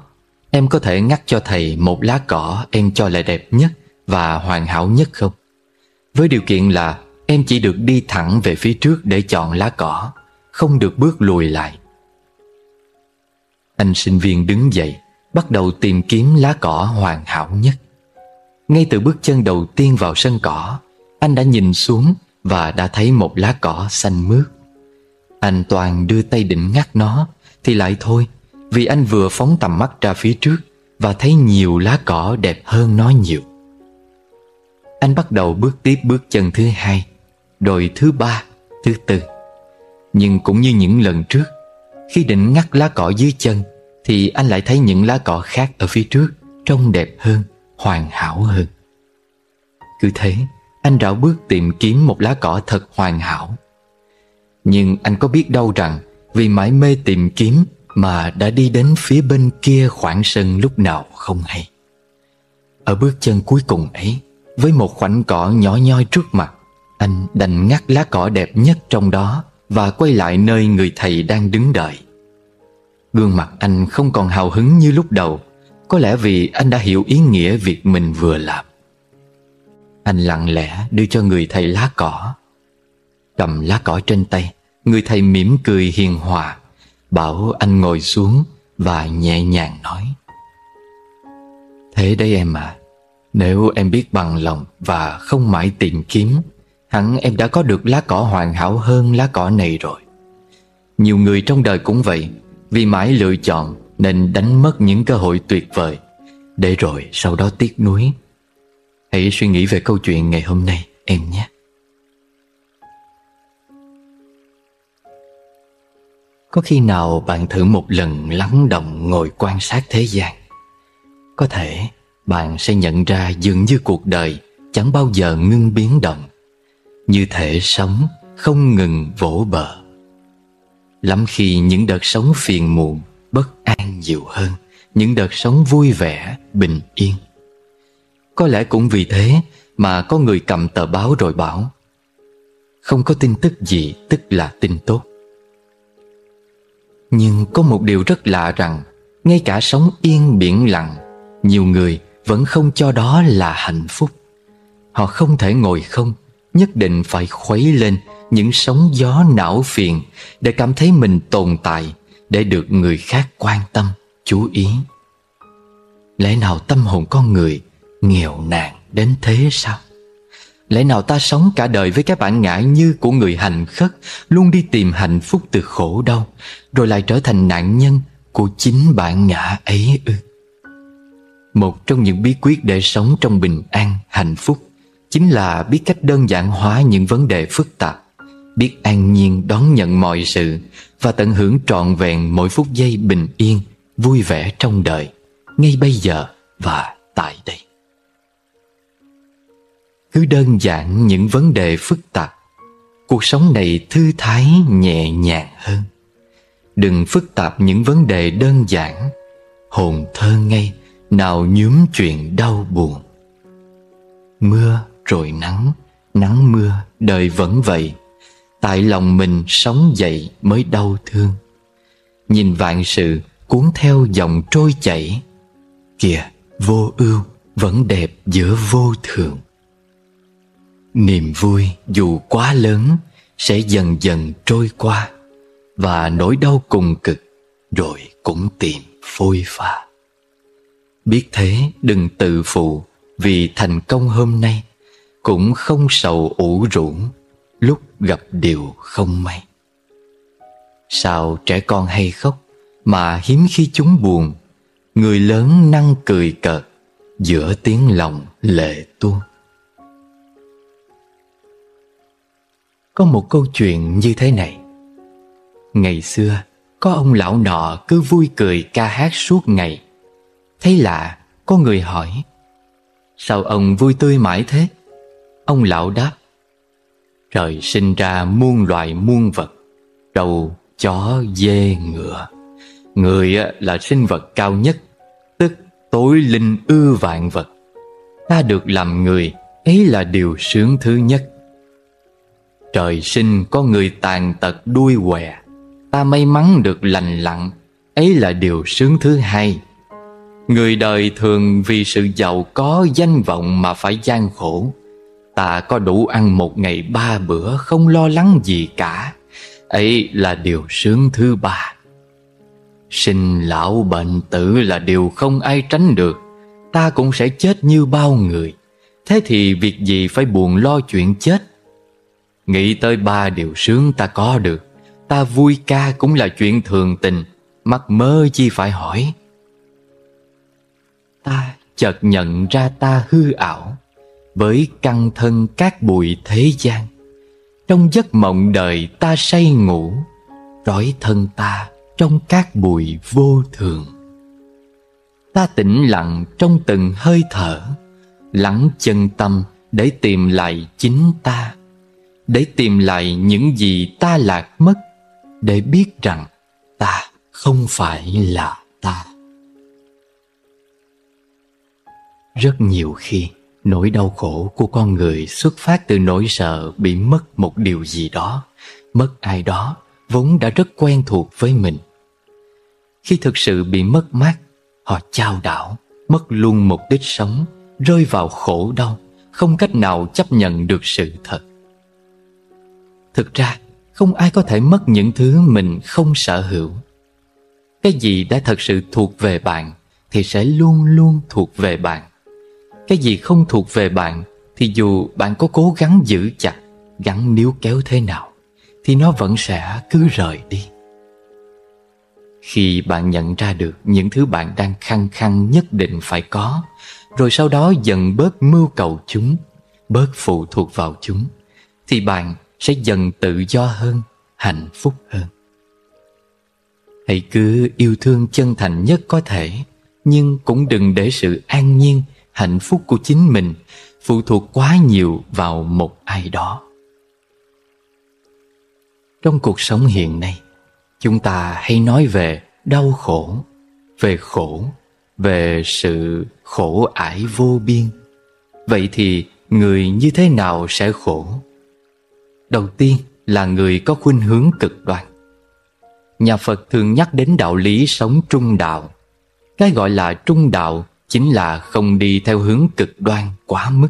Em có thể ngắt cho thầy một lá cỏ em cho là đẹp nhất và hoàn hảo nhất không? Với điều kiện là em chỉ được đi thẳng về phía trước để chọn lá cỏ, Không được bước lùi lại. Anh sinh viên đứng dậy, Bắt đầu tìm kiếm lá cỏ hoàn hảo nhất. Ngay từ bước chân đầu tiên vào sân cỏ, Anh đã nhìn xuống Và đã thấy một lá cỏ xanh mướt. Anh toàn đưa tay định ngắt nó thì lại thôi Vì anh vừa phóng tầm mắt ra phía trước Và thấy nhiều lá cỏ đẹp hơn nó nhiều. Anh bắt đầu bước tiếp bước chân thứ hai Rồi thứ ba, thứ tư. Nhưng cũng như những lần trước Khi định ngắt lá cỏ dưới chân thì anh lại thấy những lá cỏ khác ở phía trước Trông đẹp hơn, hoàn hảo hơn. Cứ thế Anh rảo bước tìm kiếm một lá cỏ thật hoàn hảo. Nhưng anh có biết đâu rằng vì mãi mê tìm kiếm Mà đã đi đến phía bên kia khoảng sân lúc nào không hay. Ở bước chân cuối cùng ấy, Với một khoảnh cỏ nhỏ nhoi trước mặt, Anh đành ngắt lá cỏ đẹp nhất trong đó Và quay lại nơi người thầy đang đứng đợi. Gương mặt anh không còn hào hứng như lúc đầu, Có lẽ vì anh đã hiểu ý nghĩa việc mình vừa làm. Anh lặng lẽ đưa cho người thầy lá cỏ, Cầm lá cỏ trên tay. Người thầy mỉm cười hiền hòa, Bảo anh ngồi xuống Và nhẹ nhàng nói. Thế đấy em à Nếu em biết bằng lòng Và không mãi tìm kiếm, Hẳn em đã có được lá cỏ hoàn hảo hơn lá cỏ này rồi. Nhiều người trong đời cũng vậy, Vì mãi lựa chọn Nên đánh mất những cơ hội tuyệt vời. Để rồi sau đó tiếc nuối. Hãy suy nghĩ về câu chuyện ngày hôm nay, em nhé. Có khi nào bạn thử một lần lắng động ngồi quan sát thế gian? Có thể bạn sẽ nhận ra dường như cuộc đời chẳng bao giờ ngưng biến động. Như thể sống không ngừng vỗ bờ. Lắm khi những đợt sống phiền muộn, bất an nhiều hơn Những đợt sống vui vẻ, bình yên. Có lẽ cũng vì thế mà có người cầm tờ báo rồi bảo Không có tin tức gì tức là tin tốt. Nhưng có một điều rất lạ rằng Ngay cả sống yên biển lặng Nhiều người vẫn không cho đó là hạnh phúc Họ không thể ngồi không Nhất định phải khuấy lên những sóng gió não phiền Để cảm thấy mình tồn tại Để được người khác quan tâm, chú ý Lẽ nào tâm hồn con người nghèo nàn đến thế sao? Lẽ nào ta sống cả đời với cái bản ngã như của người hành khất Luôn đi tìm hạnh phúc từ khổ đau rồi lại trở thành nạn nhân của chính bản ngã ấy ư. Một trong những bí quyết để sống trong bình an, hạnh phúc Chính là biết cách đơn giản hóa những vấn đề phức tạp Biết an nhiên đón nhận mọi sự Và tận hưởng trọn vẹn mỗi phút giây bình yên Vui vẻ trong đời Ngay bây giờ và tại đây. Cứ đơn giản những vấn đề phức tạp cuộc sống này thư thái nhẹ nhàng hơn đừng phức tạp những vấn đề đơn giản. Hồn thơ ngây nào nhúm chuyện đau buồn. Mưa rồi nắng nắng mưa, đời vẫn vậy. Tại lòng mình sống dậy mới đau thương. Nhìn vạn sự cuốn theo dòng trôi chảy. Kìa, vô ưu, vẫn đẹp giữa vô thường. Niềm vui dù quá lớn sẽ dần dần trôi qua và nỗi đau cùng cực rồi cũng tìm phôi pha. Biết thế đừng tự phụ vì thành công hôm nay cũng không sầu ủ rũ lúc gặp điều không may. Sao trẻ con hay khóc mà hiếm khi chúng buồn, người lớn năng cười cợt giữa tiếng lòng lệ tuôn. Có một câu chuyện như thế này Ngày xưa Có ông lão nọ cứ vui cười ca hát suốt ngày. Thấy lạ Có người hỏi Sao ông vui tươi mãi thế? Ông lão đáp Trời sinh ra muôn loài muôn vật Trâu, chó, dê, ngựa. Người là sinh vật cao nhất Tức tối linh ư vạn vật. Ta được làm người Ấy là điều sướng thứ nhất. Trời sinh có người tàn tật đuôi què Ta may mắn được lành lặn. Ấy là điều sướng thứ hai. Người đời thường vì sự giàu có danh vọng mà phải gian khổ. Ta có đủ ăn một ngày ba bữa, không lo lắng gì cả. Ấy là điều sướng thứ ba. Sinh lão bệnh tử là điều không ai tránh được. Ta cũng sẽ chết như bao người. Thế thì việc gì phải buồn lo chuyện chết? Nghĩ tới ba điều sướng ta có được. Ta vui ca cũng là chuyện thường tình, Mắc mơ chi phải hỏi. Ta chợt nhận ra ta hư ảo Với căn thân các bụi thế gian. Trong giấc mộng đời ta say ngủ, Trói thân ta trong các bụi vô thường. Ta tĩnh lặng trong từng hơi thở, Lắng chân tâm để tìm lại chính ta, để tìm lại những gì ta lạc mất để biết rằng ta không phải là ta. Rất nhiều khi, nỗi đau khổ của con người xuất phát từ nỗi sợ bị mất một điều gì đó. Mất ai đó vốn đã rất quen thuộc với mình. Khi thực sự bị mất mát, họ chao đảo, mất luôn mục đích sống, rơi vào khổ đau, không cách nào chấp nhận được sự thật. Thực ra không ai có thể mất những thứ mình không sở hữu. Cái gì đã thật sự thuộc về bạn Thì sẽ luôn luôn thuộc về bạn. Cái gì không thuộc về bạn Thì dù bạn có cố gắng giữ chặt, Gắn níu kéo thế nào, Thì nó vẫn sẽ cứ rời đi. Khi bạn nhận ra được những thứ bạn đang khăng khăng nhất định phải có, rồi sau đó dần bớt mưu cầu chúng, bớt phụ thuộc vào chúng, thì bạn sẽ dần tự do hơn, hạnh phúc hơn. Hãy cứ yêu thương chân thành nhất có thể, nhưng cũng đừng để sự an nhiên, hạnh phúc của chính mình phụ thuộc quá nhiều vào một ai đó. Trong cuộc sống hiện nay, chúng ta hay nói về đau khổ, về khổ, về sự khổ ải vô biên. Vậy thì người như thế nào sẽ khổ? Đầu tiên là người có khuynh hướng cực đoan. Nhà phật thường nhắc đến đạo lý sống trung đạo. Cái gọi là trung đạo chính là không đi theo hướng cực đoan quá mức.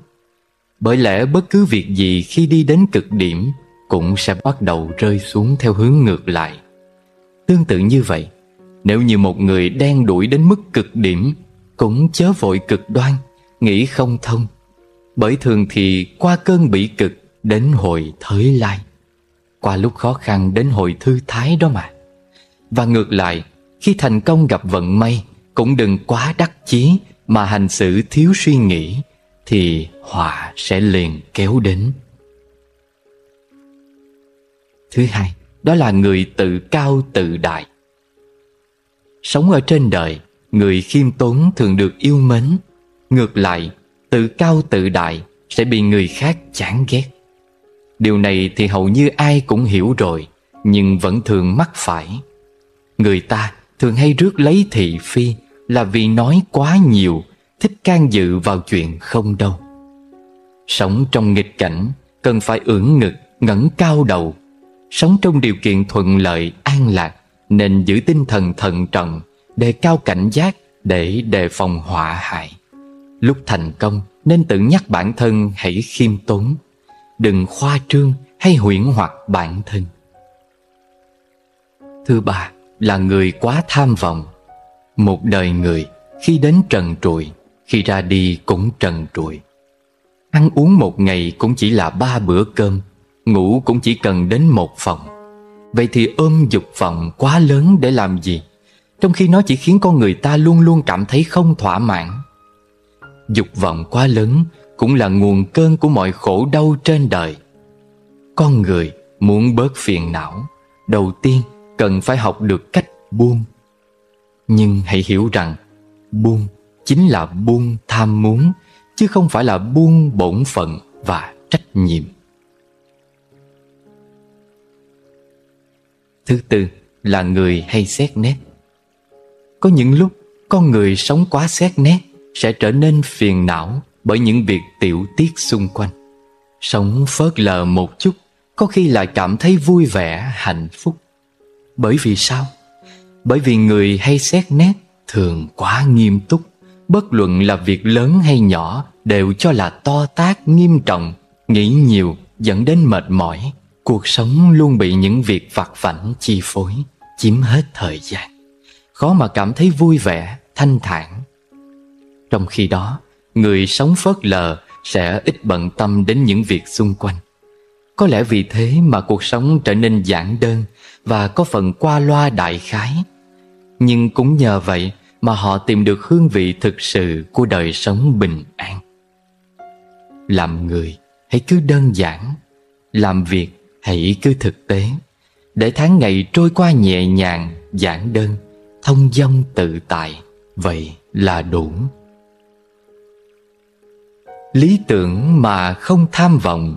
Bởi lẽ bất cứ việc gì khi đi đến cực điểm cũng sẽ bắt đầu rơi xuống theo hướng ngược lại. Tương tự như vậy, nếu như một người đen đuổi đến mức cực điểm, Cũng chớ vội cực đoan, Nghĩ không thông. Bởi thường thì qua cơn bị cực Đến hồi thới lai. Qua lúc khó khăn đến hồi thư thái đó mà. Và ngược lại, Khi thành công gặp vận may, Cũng đừng quá đắc chí Mà hành xử thiếu suy nghĩ, Thì họa sẽ liền kéo đến. Thứ hai, Đó là người tự cao tự đại. Sống ở trên đời, Người khiêm tốn thường được yêu mến. Ngược lại, Tự cao tự đại Sẽ bị người khác chán ghét. Điều này thì hầu như ai cũng hiểu rồi Nhưng vẫn thường mắc phải. Người ta thường hay rước lấy thị phi Là vì nói quá nhiều Thích can dự vào chuyện không đâu. Sống trong nghịch cảnh Cần phải ưỡn ngực ngẩng cao đầu. Sống trong điều kiện thuận lợi an lạc nên giữ tinh thần thận trọng, đề cao cảnh giác để đề phòng họa hại. Lúc thành công nên tự nhắc bản thân hãy khiêm tốn, đừng khoa trương hay huyễn hoặc bản thân. Thứ ba là người quá tham vọng. Một đời người khi đến trần trụi, khi ra đi cũng trần trụi. Ăn uống một ngày cũng chỉ là ba bữa cơm, ngủ cũng chỉ cần đến một phòng. Vậy thì ôm dục vọng quá lớn để làm gì Trong khi nó chỉ khiến con người ta luôn luôn cảm thấy không thỏa mãn Dục vọng quá lớn cũng là nguồn cơn của mọi khổ đau trên đời. Con người muốn bớt phiền não, Đầu tiên cần phải học được cách buông. Nhưng hãy hiểu rằng, Buông chính là buông tham muốn, Chứ không phải là buông bổn phận và trách nhiệm. Thứ tư là người hay xét nét. Có những lúc con người sống quá xét nét Sẽ trở nên phiền não bởi những việc tiểu tiết xung quanh. Sống phớt lờ một chút Có khi lại cảm thấy vui vẻ, hạnh phúc. Bởi vì sao? Bởi vì người hay xét nét thường quá nghiêm túc. Bất luận là việc lớn hay nhỏ Đều cho là to tác, nghiêm trọng Nghĩ nhiều dẫn đến mệt mỏi. Cuộc sống luôn bị những việc vặt vảnh chi phối Chiếm hết thời gian. Khó mà cảm thấy vui vẻ, thanh thản. Trong khi đó Người sống phớt lờ Sẽ ít bận tâm đến những việc xung quanh. Có lẽ vì thế mà cuộc sống trở nên giản đơn Và có phần qua loa đại khái. Nhưng cũng nhờ vậy Mà họ tìm được hương vị thực sự Của đời sống bình an. Làm người, hãy cứ đơn giản. Làm việc, Hãy cứ thực tế. Để tháng ngày trôi qua nhẹ nhàng, Giản đơn, Thông dong tự tại, Vậy là đủ. Lý tưởng mà không tham vọng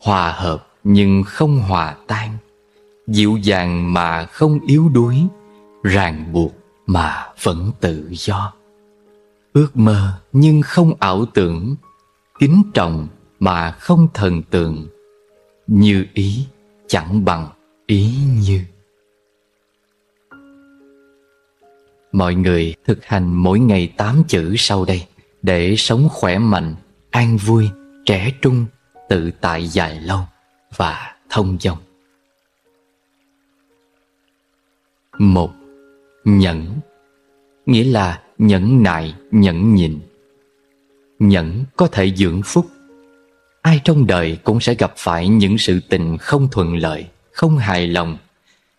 Hòa hợp nhưng không hòa tan. Dịu dàng mà không yếu đuối Ràng buộc mà vẫn tự do. Ước mơ nhưng không ảo tưởng Kính trọng mà không thần tượng. Như ý chẳng bằng ý như. Mọi người thực hành mỗi ngày tám chữ sau đây Để sống khỏe mạnh, an vui, trẻ trung, tự tại dài lâu và thông dong. Một Nhẫn. Nghĩa là nhẫn nại, nhẫn nhịn. Nhẫn có thể dưỡng phúc. Ai trong đời cũng sẽ gặp phải những sự tình không thuận lợi, không hài lòng.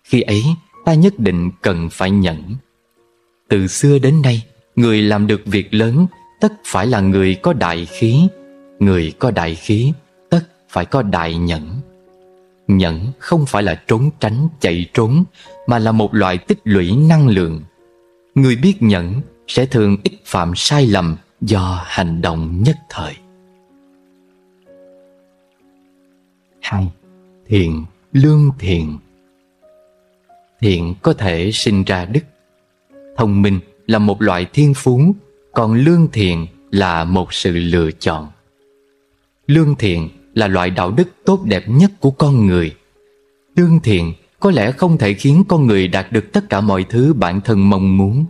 Khi ấy, Ta nhất định cần phải nhẫn. Từ xưa đến nay Người làm được việc lớn Tất phải là người có đại khí. Người có đại khí Tất phải có đại nhẫn. Nhẫn không phải là trốn tránh chạy trốn Mà là một loại tích lũy năng lượng. Người biết nhẫn sẽ thường ít phạm sai lầm do hành động nhất thời. hai Thiện, lương thiện Thiện có thể sinh ra đức. Thông minh là một loại thiên phú còn lương thiện là một sự lựa chọn Lương thiện là loại đạo đức tốt đẹp nhất của con người Lương thiện có lẽ không thể khiến con người đạt được tất cả mọi thứ bản thân mong muốn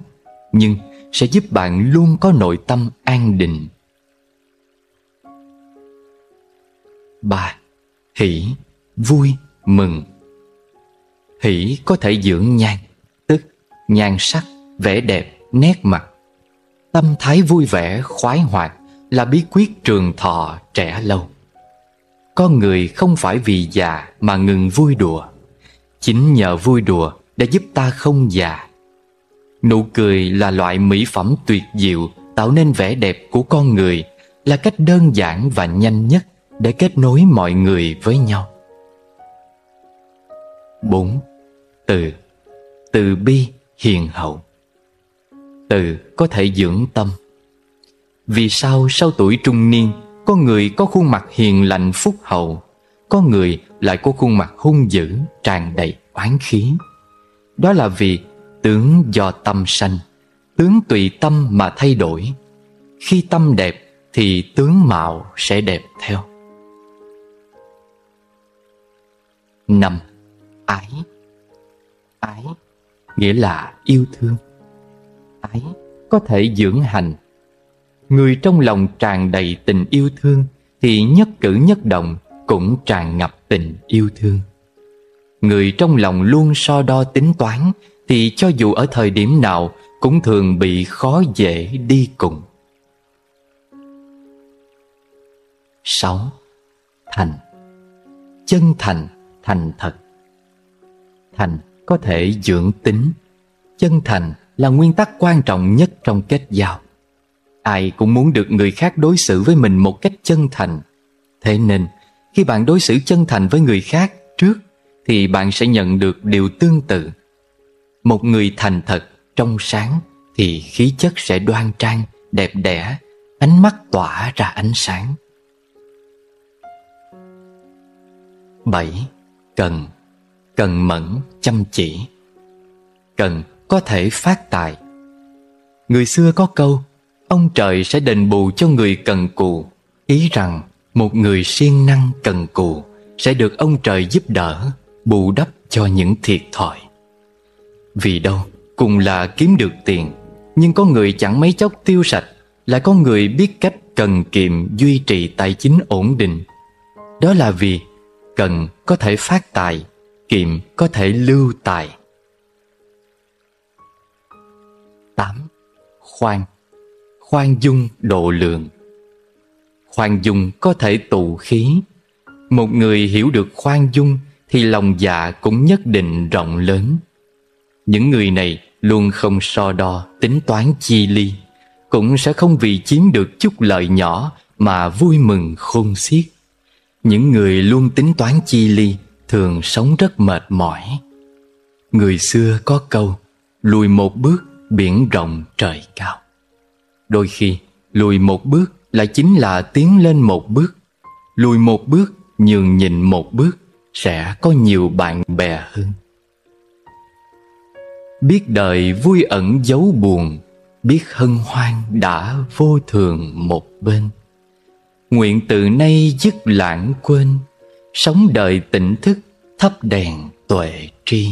Nhưng sẽ giúp bạn luôn có nội tâm an định. 3. Hỷ, vui, mừng Hỷ có thể dưỡng nhan, tức nhan sắc, vẻ đẹp, nét mặt. Tâm thái vui vẻ, khoái hoạt là bí quyết trường thọ trẻ lâu. Con người không phải vì già mà ngừng vui đùa. Chính nhờ vui đùa đã giúp ta không già. Nụ cười là loại mỹ phẩm tuyệt diệu tạo nên vẻ đẹp của con người là cách đơn giản và nhanh nhất để kết nối mọi người với nhau. 4. Từ Từ bi, hiền hậu từ có thể dưỡng tâm. Vì sao sau tuổi trung niên, Có người có khuôn mặt hiền lành phúc hậu, Có người lại có khuôn mặt hung dữ, Tràn đầy oán khí? Đó là vì Tướng do tâm sanh, Tướng tùy tâm mà thay đổi. Khi tâm đẹp Thì tướng mạo sẽ đẹp theo. Năm, Ái. Ái nghĩa là yêu thương. Ái có thể dưỡng hành Người trong lòng tràn đầy tình yêu thương Thì nhất cử nhất động cũng tràn ngập tình yêu thương Người trong lòng luôn so đo tính toán thì cho dù ở thời điểm nào cũng thường bị khó dễ đi cùng. 6. Thành Chân thành, thành thật Thành có thể dưỡng tính Chân thành là nguyên tắc quan trọng nhất trong kết giao. Ai cũng muốn được người khác đối xử với mình một cách chân thành. Thế nên khi bạn đối xử chân thành với người khác trước Thì bạn sẽ nhận được điều tương tự. Một người thành thật, trong sáng Thì khí chất sẽ đoan trang, đẹp đẽ Ánh mắt tỏa ra ánh sáng. 7. Cần. Cần mẫn, chăm chỉ. Cần có thể phát tài. Người xưa có câu, Ông trời sẽ đền bù cho người cần cù. Ý rằng, một người siêng năng cần cù Sẽ được ông trời giúp đỡ, Bù đắp cho những thiệt thòi. Vì đâu? Cùng là kiếm được tiền. Nhưng có người chẳng mấy chốc tiêu sạch, Lại có người biết cách cần kiệm duy trì tài chính ổn định. Đó là vì cần có thể phát tài Kiệm có thể lưu tài. 8. Khoan. Khoan dung độ lượng. Khoan dung có thể tụ khí. Một người hiểu được khoan dung Thì lòng dạ cũng nhất định rộng lớn. Những người này luôn không so đo tính toán chi ly, Cũng sẽ không vì chiếm được chút lợi nhỏ mà vui mừng khôn xiết. Những người luôn tính toán chi ly thường sống rất mệt mỏi. Người xưa có câu, Lùi một bước biển rộng trời cao. Đôi khi, lùi một bước lại chính là tiến lên một bước. Lùi một bước, nhường nhịn một bước, Sẽ có nhiều bạn bè hơn. Biết đời vui ẩn giấu buồn, Biết hân hoan đã vô thường một bên. Nguyện từ nay dứt lãng quên, Sống đời tỉnh thức thắp đèn tuệ tri.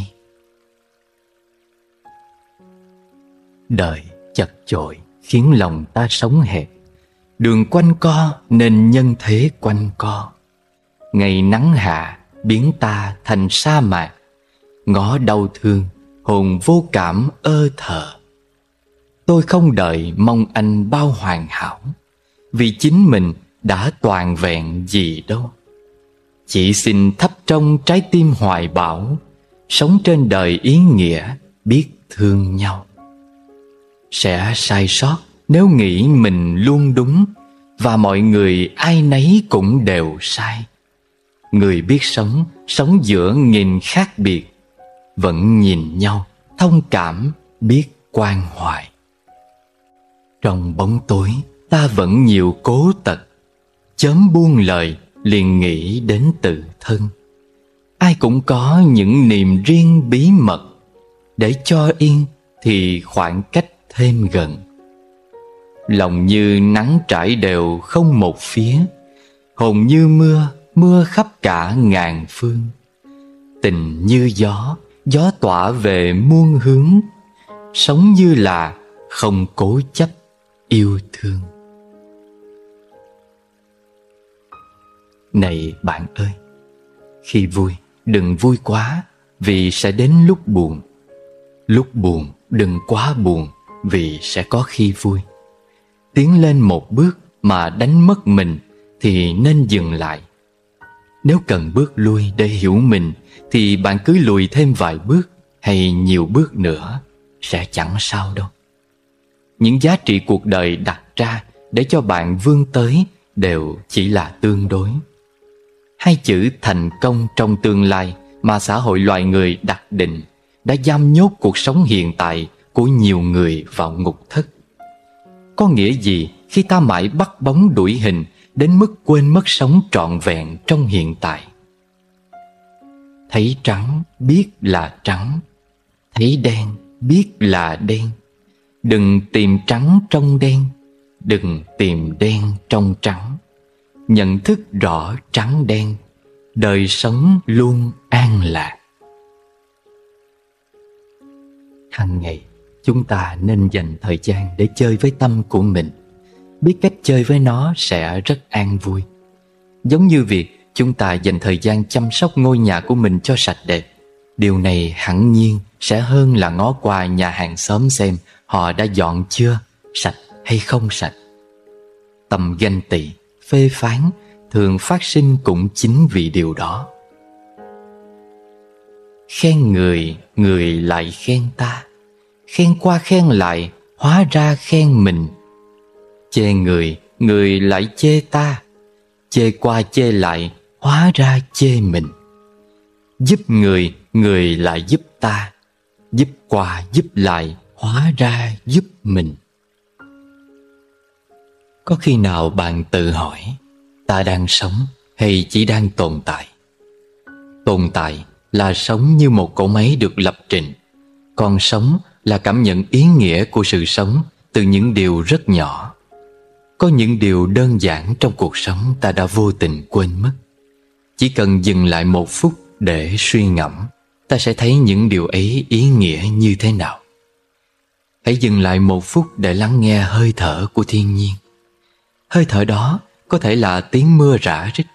Đời chật chội, khiến lòng ta sống hẹp Đường quanh co nên nhân thế quanh co. Ngày nắng hạ, biến ta thành sa mạc. Ngõ đau thương, hồn vô cảm ơ thờ. Tôi không đợi mong anh bao hoàn hảo, vì chính mình đã toàn vẹn gì đâu. Chỉ xin thắp trong trái tim hoài bão, Sống trên đời ý nghĩa, Biết thương nhau. Sẽ sai sót. Nếu nghĩ mình luôn đúng, Và mọi người ai nấy cũng đều sai. Người biết sống Sống giữa nghìn khác biệt, Vẫn nhìn nhau, Thông cảm, Biết quan hoài. Trong bóng tối, Ta vẫn nhiều cố tật, Chớm buông lời, liền nghĩ đến tự thân. Ai cũng có những niềm riêng bí mật, Để cho yên thì khoảng cách thêm gần. Lòng như nắng trải đều không một phía Hồn như mưa, mưa khắp cả ngàn phương. Tình như gió, gió tỏa về muôn hướng Sống như là không cố chấp yêu thương. Này bạn ơi Khi vui đừng vui quá Vì sẽ đến lúc buồn. Lúc buồn đừng quá buồn. Vì sẽ có khi vui. Tiến lên một bước mà đánh mất mình Thì nên dừng lại. Nếu cần bước lui để hiểu mình Thì bạn cứ lùi thêm vài bước Hay nhiều bước nữa Sẽ chẳng sao đâu. Những giá trị cuộc đời đặt ra Để cho bạn vươn tới Đều chỉ là tương đối. Hai chữ thành công trong tương lai mà xã hội loài người đặt định đã giam nhốt cuộc sống hiện tại của nhiều người vào ngục thất. Có nghĩa gì khi ta mãi bắt bóng đuổi hình đến mức quên mất sống trọn vẹn trong hiện tại? Thấy trắng biết là trắng, thấy đen biết là đen. Đừng tìm trắng trong đen, đừng tìm đen trong trắng nhận thức rõ trắng đen đời sống luôn an lạc hàng ngày chúng ta nên dành thời gian để chơi với tâm của mình. Biết cách chơi với nó sẽ rất an vui. Giống như việc chúng ta dành thời gian chăm sóc ngôi nhà của mình cho sạch đẹp. Điều này hẳn nhiên sẽ hơn là ngó qua nhà hàng xóm xem họ đã dọn chưa, sạch hay không sạch. Tầm ganh tị, phê phán thường phát sinh cũng chính vì điều đó. Khen người người lại khen ta khen qua khen lại, hóa ra khen mình. Chê người người lại chê ta. Chê qua chê lại, hóa ra chê mình. Giúp người người lại giúp ta. Giúp qua giúp lại, hóa ra giúp mình. Có khi nào bạn tự hỏi, Ta đang sống hay chỉ đang tồn tại? Tồn tại là sống như một cỗ máy được lập trình. Còn sống là cảm nhận ý nghĩa của sự sống từ những điều rất nhỏ. Có những điều đơn giản trong cuộc sống ta đã vô tình quên mất. Chỉ cần dừng lại một phút để suy ngẫm, Ta sẽ thấy những điều ấy ý nghĩa như thế nào. Hãy dừng lại một phút để lắng nghe hơi thở của thiên nhiên. Hơi thở đó có thể là tiếng mưa rã rít,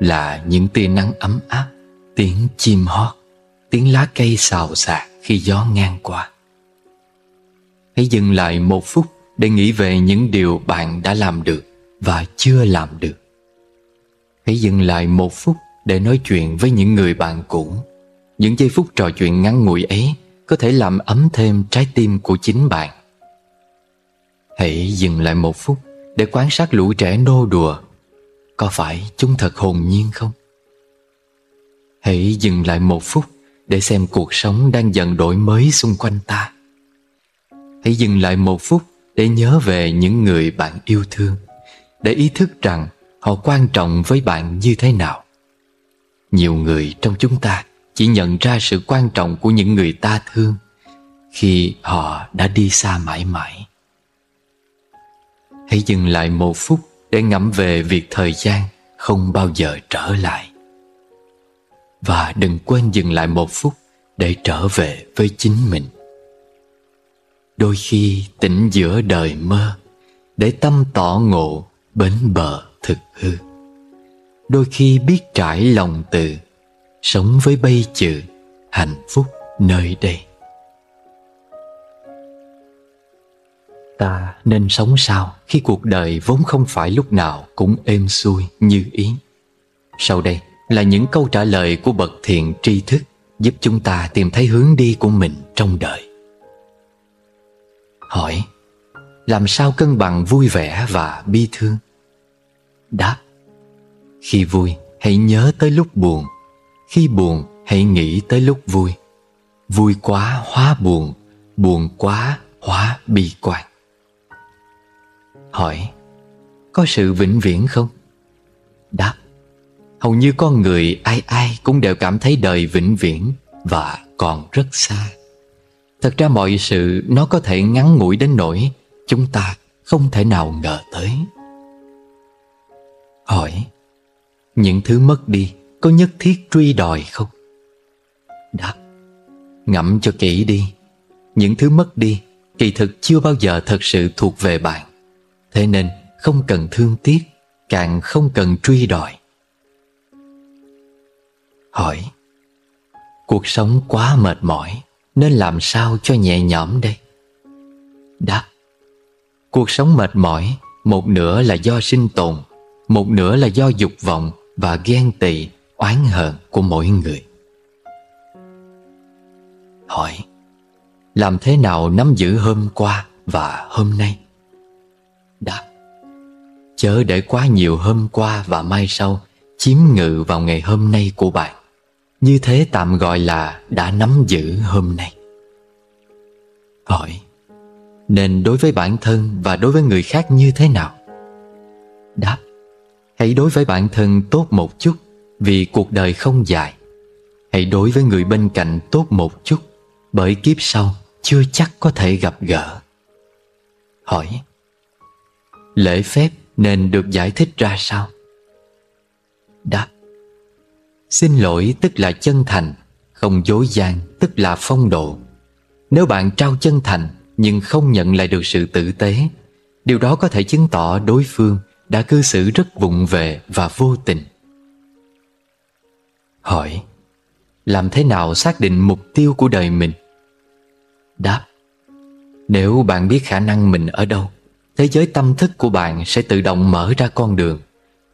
Là những tia nắng ấm áp, Tiếng chim hót, Tiếng lá cây xào xạc khi gió ngang qua. Hãy dừng lại một phút để nghĩ về những điều bạn đã làm được và chưa làm được. Hãy dừng lại một phút để nói chuyện với những người bạn cũ. Những giây phút trò chuyện ngắn ngủi ấy có thể làm ấm thêm trái tim của chính bạn. Hãy dừng lại một phút để quan sát lũ trẻ nô đùa Có phải chúng thật hồn nhiên không? Hãy dừng lại một phút Để xem cuộc sống đang dần đổi mới xung quanh ta Hãy dừng lại một phút Để nhớ về những người bạn yêu thương, Để ý thức rằng Họ quan trọng với bạn như thế nào Nhiều người trong chúng ta Chỉ nhận ra sự quan trọng của những người ta thương Khi họ đã đi xa mãi mãi Hãy dừng lại một phút để ngẫm về việc thời gian không bao giờ trở lại. Và đừng quên dừng lại một phút để trở về với chính mình. Đôi khi tỉnh giữa đời mơ, để tâm tỏ ngộ bến bờ thực hư. Đôi khi biết trải lòng từ, sống với bây chữ hạnh phúc nơi đây. ta nên sống sao khi cuộc đời vốn không phải lúc nào cũng êm xuôi như ý. Sau đây là những câu trả lời của bậc thiện tri thức giúp chúng ta tìm thấy hướng đi của mình trong đời. Hỏi, làm sao cân bằng vui vẻ và bi thương? Đáp, khi vui hãy nhớ tới lúc buồn, khi buồn hãy nghĩ tới lúc vui. Vui quá hóa buồn, buồn quá hóa bi quan. Hỏi, có sự vĩnh viễn không? Đáp, hầu như con người ai ai cũng đều cảm thấy đời vĩnh viễn và còn rất xa. Thật ra mọi sự nó có thể ngắn ngủi đến nỗi chúng ta không thể nào ngờ tới. Hỏi, những thứ mất đi có nhất thiết truy đòi không? Đáp, ngẫm cho kỹ đi. Những thứ mất đi kỳ thực chưa bao giờ thật sự thuộc về bạn. Thế nên không cần thương tiếc, càng không cần truy đòi. Hỏi, cuộc sống quá mệt mỏi nên làm sao cho nhẹ nhõm đây? Đáp, cuộc sống mệt mỏi một nửa là do sinh tồn, một nửa là do dục vọng và ghen tị, oán hờn của mỗi người. Hỏi, làm thế nào nắm giữ hôm qua và hôm nay? Đáp, chớ để quá nhiều hôm qua và mai sau chiếm ngự vào ngày hôm nay của bạn. Như thế tạm gọi là đã nắm giữ hôm nay. Hỏi, nên đối với bản thân và đối với người khác như thế nào? Đáp, hãy đối với bản thân tốt một chút vì cuộc đời không dài. Hãy đối với người bên cạnh tốt một chút bởi kiếp sau chưa chắc có thể gặp gỡ. Hỏi, lễ phép nên được giải thích ra sao? Đáp, xin lỗi tức là chân thành, không dối gian tức là phong độ. Nếu bạn trao chân thành nhưng không nhận lại được sự tử tế, điều đó có thể chứng tỏ đối phương đã cư xử rất vụng về và vô tình. Hỏi, làm thế nào xác định mục tiêu của đời mình? Đáp, nếu bạn biết khả năng mình ở đâu, thế giới tâm thức của bạn sẽ tự động mở ra con đường,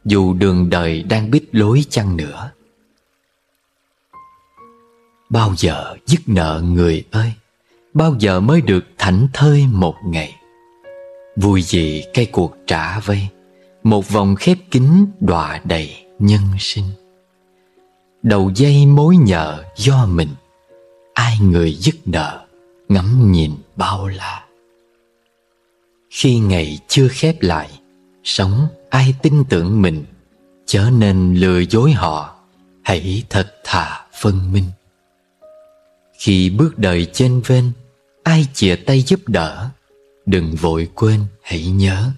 dù đường đời đang biết lối chăng nữa. Bao giờ dứt nợ người ơi, bao giờ mới được thảnh thơi một ngày? Vui gì cây cuộc trả vây, một vòng khép kín đọa đầy nhân sinh. Đầu dây mối nhờ do mình, ai người dứt nợ ngắm nhìn bao la. Khi ngày chưa khép lại sống ai tin tưởng mình? Chớ nên lừa dối họ hãy thật thà phân minh khi bước đời trên ven ai chìa tay giúp đỡ? Đừng vội quên, hãy nhớ,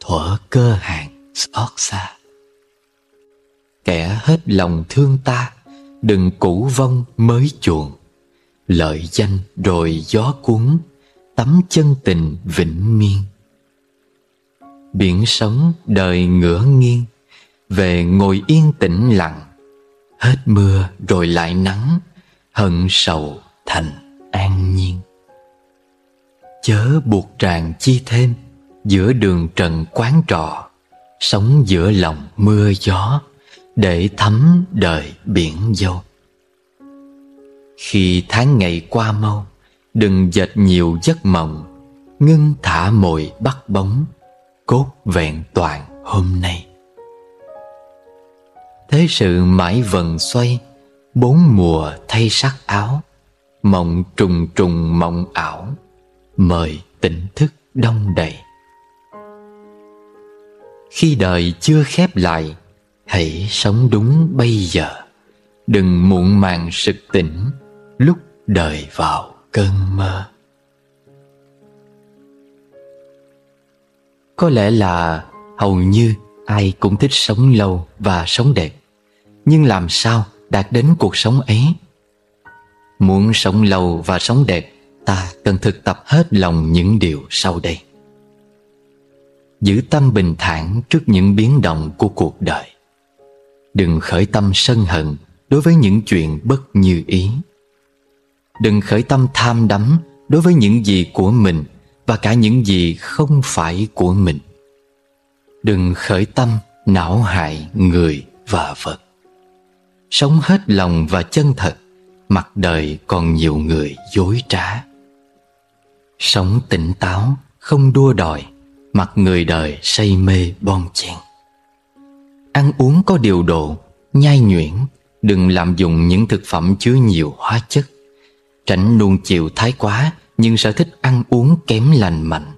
thuở cơ hàng xót xa. Kẻ hết lòng thương ta, đừng cũ vong mới chuộng. Lợi danh rồi gió cuốn, tấm chân tình vĩnh miên. Biển sống đời ngửa nghiêng, về ngồi yên tĩnh lặng. Hết mưa rồi lại nắng hận sầu thành an nhiên. Chớ buộc ràng chi thêm giữa đường trần quán trọ, sống giữa lòng mưa gió để thấm đời biển dâu. Khi tháng ngày qua mau, Đừng dệt nhiều giấc mộng, Ngưng thả mồi bắt bóng, Cốt vẹn toàn hôm nay. Thế sự mãi vần xoay Bốn mùa thay sắc áo, Mộng trùng trùng mộng ảo, Mời tỉnh thức đông đầy. Khi đời chưa khép lại, Hãy sống đúng bây giờ. Đừng muộn màng sực tỉnh lúc đời vào cơn mơ. Có lẽ là hầu như ai cũng thích sống lâu và sống đẹp, nhưng làm sao đạt đến cuộc sống ấy muốn sống lâu và sống đẹp, ta cần thực tập hết lòng những điều sau đây giữ tâm bình thản trước những biến động của cuộc đời đừng khởi tâm sân hận đối với những chuyện bất như ý Đừng khởi tâm tham đắm đối với những gì của mình và cả những gì không phải của mình. Đừng khởi tâm não hại người và vật. Sống hết lòng và chân thật Mặt đời còn nhiều người dối trá. Sống tỉnh táo Không đua đòi Mặt người đời say mê bon chen. Ăn uống có điều độ Nhai nhuyễn Đừng lạm dụng những thực phẩm chứa nhiều hóa chất. Tránh nuông chiều thái quá Nhưng sở thích ăn uống kém lành mạnh.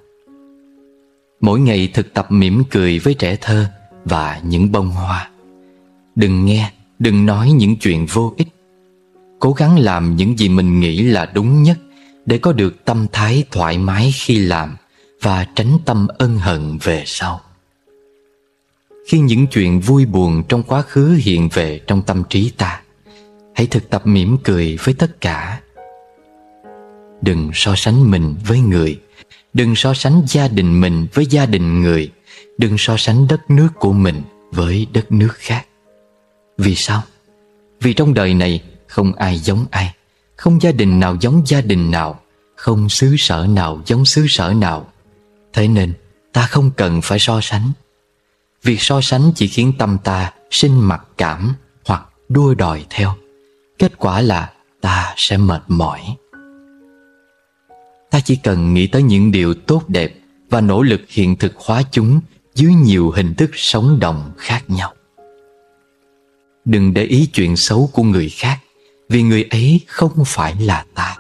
Mỗi ngày thực tập mỉm cười với trẻ thơ Và những bông hoa. Đừng nghe, đừng nói những chuyện vô ích. Cố gắng làm những gì mình nghĩ là đúng nhất Để có được tâm thái thoải mái khi làm Và tránh tâm ân hận về sau. Khi những chuyện vui buồn trong quá khứ hiện về trong tâm trí ta, Hãy thực tập mỉm cười với tất cả. Đừng so sánh mình với người. Đừng so sánh gia đình mình với gia đình người. Đừng so sánh đất nước của mình với đất nước khác. Vì sao? Vì trong đời này không ai giống ai. Không gia đình nào giống gia đình nào. Không xứ sở nào giống xứ sở nào. Thế nên, ta không cần phải so sánh. Việc so sánh chỉ khiến tâm ta sinh mặc cảm Hoặc đua đòi theo. Kết quả là ta sẽ mệt mỏi. Ta chỉ cần nghĩ tới những điều tốt đẹp Và nỗ lực hiện thực hóa chúng Dưới nhiều hình thức sống động khác nhau. Đừng để ý chuyện xấu của người khác, Vì người ấy không phải là ta.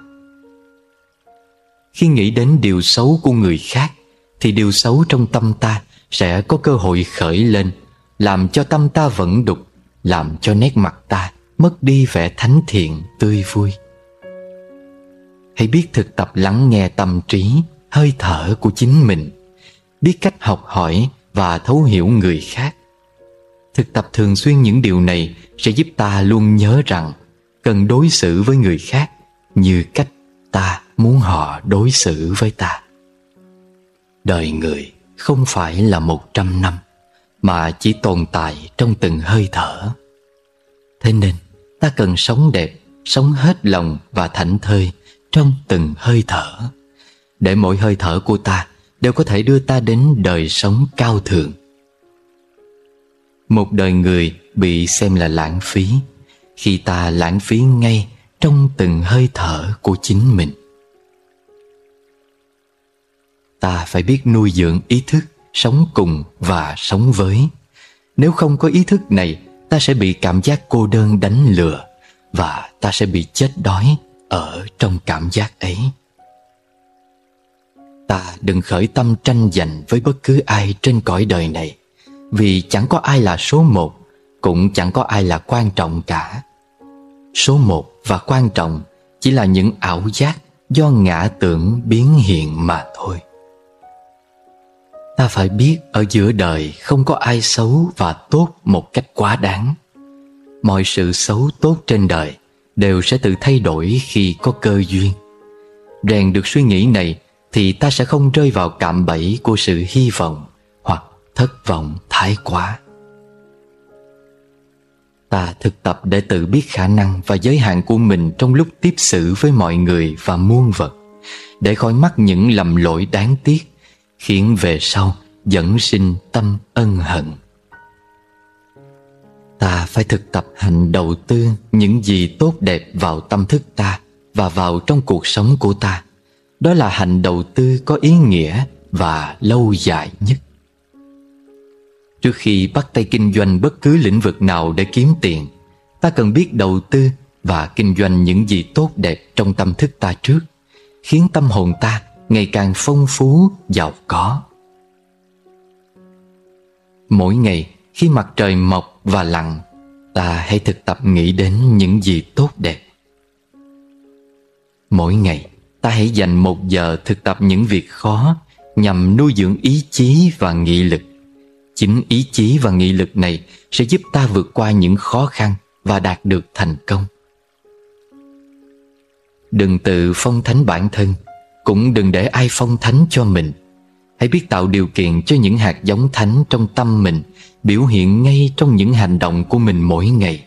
Khi nghĩ đến điều xấu của người khác, Thì điều xấu trong tâm ta Sẽ có cơ hội khởi lên, Làm cho tâm ta vẫn đục, Làm cho nét mặt ta Mất đi vẻ thánh thiện tươi vui. Hãy biết thực tập lắng nghe tâm trí, Hơi thở của chính mình. Biết cách học hỏi Và thấu hiểu người khác. Thực tập thường xuyên những điều này Sẽ giúp ta luôn nhớ rằng Cần đối xử với người khác Như cách ta muốn họ đối xử với ta. Đời người không phải là một trăm năm, Mà chỉ tồn tại trong từng hơi thở. Thế nên, ta cần sống đẹp, Sống hết lòng và thảnh thơi trong từng hơi thở, Để mỗi hơi thở của ta Đều có thể đưa ta đến đời sống cao thượng. Một đời người bị xem là lãng phí, Khi ta lãng phí ngay Trong từng hơi thở của chính mình. Ta phải biết nuôi dưỡng ý thức Sống cùng và sống với. Nếu không có ý thức này, Ta sẽ bị cảm giác cô đơn đánh lừa Và ta sẽ bị chết đói ở trong cảm giác ấy. Ta đừng khởi tâm tranh giành với bất cứ ai trên cõi đời này vì chẳng có ai là số một, cũng chẳng có ai là quan trọng cả. Số một và quan trọng chỉ là những ảo giác do ngã tưởng biến hiện mà thôi. Ta phải biết ở giữa đời không có ai xấu và tốt một cách quá đáng. Mọi sự xấu tốt trên đời đều sẽ tự thay đổi khi có cơ duyên. Rèn được suy nghĩ này thì ta sẽ không rơi vào cạm bẫy của sự hy vọng thất vọng thái quá. Ta thực tập để tự biết khả năng và giới hạn của mình trong lúc tiếp xử với mọi người và muôn vật, để khỏi mắc những lầm lỗi đáng tiếc, khiến về sau dẫn sinh tâm ân hận. Ta phải thực tập hành đầu tư những gì tốt đẹp vào tâm thức ta và vào trong cuộc sống của ta. Đó là hành đầu tư có ý nghĩa và lâu dài nhất. Trước khi bắt tay kinh doanh bất cứ lĩnh vực nào để kiếm tiền, ta cần biết đầu tư và kinh doanh những gì tốt đẹp trong tâm thức ta trước, khiến tâm hồn ta ngày càng phong phú, giàu có. Mỗi ngày khi mặt trời mọc và lặn Ta hãy thực tập nghĩ đến những gì tốt đẹp Mỗi ngày ta hãy dành một giờ thực tập những việc khó Nhằm nuôi dưỡng ý chí và nghị lực Chính ý chí và nghị lực này sẽ giúp ta vượt qua những khó khăn và đạt được thành công Đừng tự phong thánh bản thân, Cũng đừng để ai phong thánh cho mình Hãy biết tạo điều kiện cho những hạt giống thánh trong tâm mình biểu hiện ngay trong những hành động của mình mỗi ngày.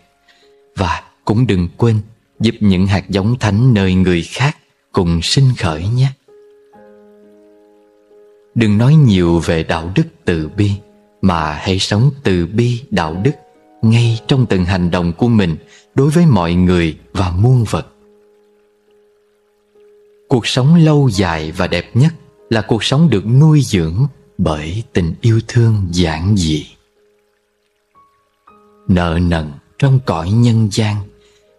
Và cũng đừng quên giúp những hạt giống thánh nơi người khác cùng sinh khởi nhé. Đừng nói nhiều về đạo đức từ bi mà hãy sống từ bi đạo đức ngay trong từng hành động của mình đối với mọi người và muôn vật. Cuộc sống lâu dài và đẹp nhất Là cuộc sống được nuôi dưỡng Bởi tình yêu thương giản dị Nợ nần trong cõi nhân gian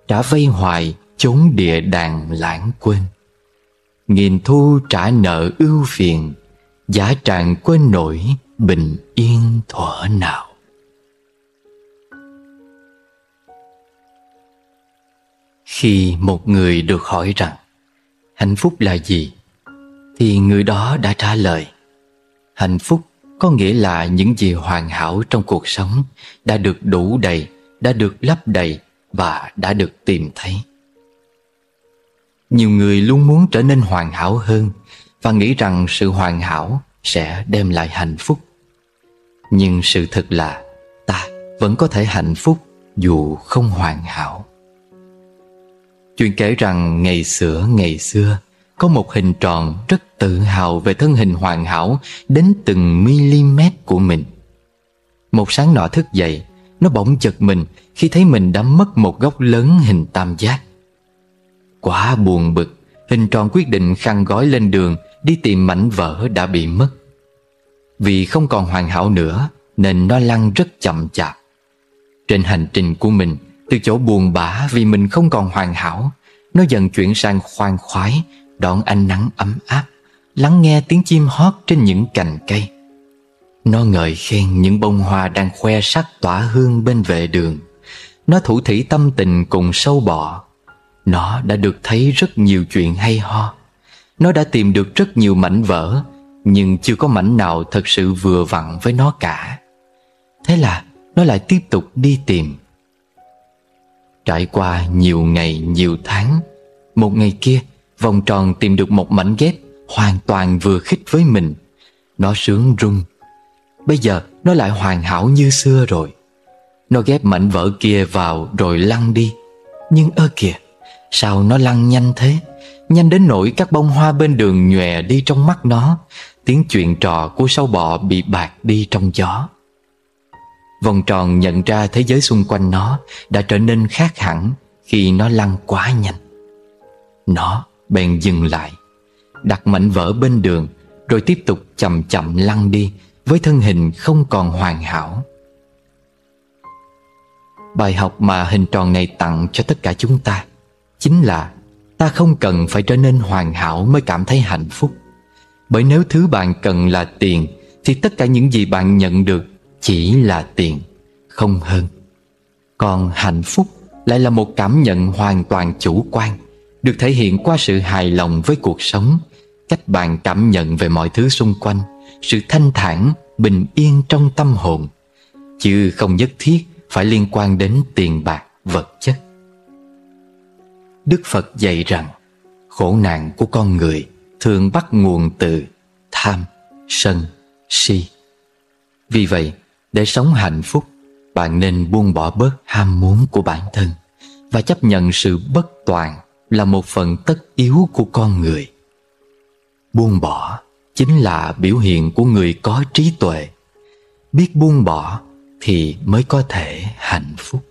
Đã vây hoài chốn địa đàng lãng quên Nghìn thu trả nợ ưu phiền Giả tràng quên nổi bình yên thuở nào Khi một người được hỏi rằng Hạnh phúc là gì? Thì người đó đã trả lời Hạnh phúc có nghĩa là những gì hoàn hảo trong cuộc sống Đã được đủ đầy, đã được lấp đầy và đã được tìm thấy Nhiều người luôn muốn trở nên hoàn hảo hơn Và nghĩ rằng sự hoàn hảo sẽ đem lại hạnh phúc nhưng sự thật là, ta vẫn có thể hạnh phúc dù không hoàn hảo. Chuyện kể rằng ngày xưa ngày xưa, Có một hình tròn rất tự hào về thân hình hoàn hảo Đến từng mm của mình. Một sáng nọ thức dậy, Nó bỗng chật mình khi thấy mình đã mất một góc lớn hình tam giác. Quá buồn bực, Hình tròn quyết định khăn gói lên đường Đi tìm mảnh vỡ đã bị mất. Vì không còn hoàn hảo nữa, Nên nó lăn rất chậm chạp. Trên hành trình của mình, từ chỗ buồn bã vì mình không còn hoàn hảo, Nó dần chuyển sang khoan khoái, Đón ánh nắng ấm áp, Lắng nghe tiếng chim hót trên những cành cây. Nó ngợi khen những bông hoa đang khoe sắc tỏa hương bên vệ đường. Nó thủ thủy tâm tình cùng sâu bọ. Nó đã được thấy rất nhiều chuyện hay ho. Nó đã tìm được rất nhiều mảnh vỡ nhưng chưa có mảnh nào thật sự vừa vặn với nó cả. Thế là nó lại tiếp tục đi tìm. Trải qua nhiều ngày, nhiều tháng, Một ngày kia, Vòng tròn tìm được một mảnh ghép Hoàn toàn vừa khích với mình. Nó sướng rung Bây giờ nó lại hoàn hảo như xưa rồi. Nó ghép mảnh vỡ kia vào Rồi lăn đi. Nhưng ơ kìa, Sao nó lăn nhanh thế? Nhanh đến nỗi các bông hoa bên đường nhòe đi trong mắt nó Tiếng chuyện trò của sâu bọ bị bạc đi trong gió Vòng tròn nhận ra thế giới xung quanh nó đã trở nên khác hẳn khi nó lăn quá nhanh. Nó bèn dừng lại, đặt mảnh vỡ bên đường rồi tiếp tục chậm chậm lăn đi với thân hình không còn hoàn hảo. Bài học mà hình tròn này tặng cho tất cả chúng ta chính là ta không cần phải trở nên hoàn hảo mới cảm thấy hạnh phúc. Bởi nếu thứ bạn cần là tiền, thì tất cả những gì bạn nhận được chỉ là tiền, không hơn còn hạnh phúc lại là một cảm nhận hoàn toàn chủ quan, được thể hiện qua sự hài lòng với cuộc sống, cách bạn cảm nhận về mọi thứ xung quanh, sự thanh thản, bình yên trong tâm hồn, chứ không nhất thiết phải liên quan đến tiền bạc vật chất đức phật dạy rằng, khổ nạn của con người thường bắt nguồn từ tham, sân, si. Vì vậy, để sống hạnh phúc, Bạn nên buông bỏ bớt ham muốn của bản thân Và chấp nhận sự bất toàn Là một phần tất yếu của con người. Buông bỏ chính là biểu hiện của người có trí tuệ. Biết buông bỏ thì mới có thể hạnh phúc.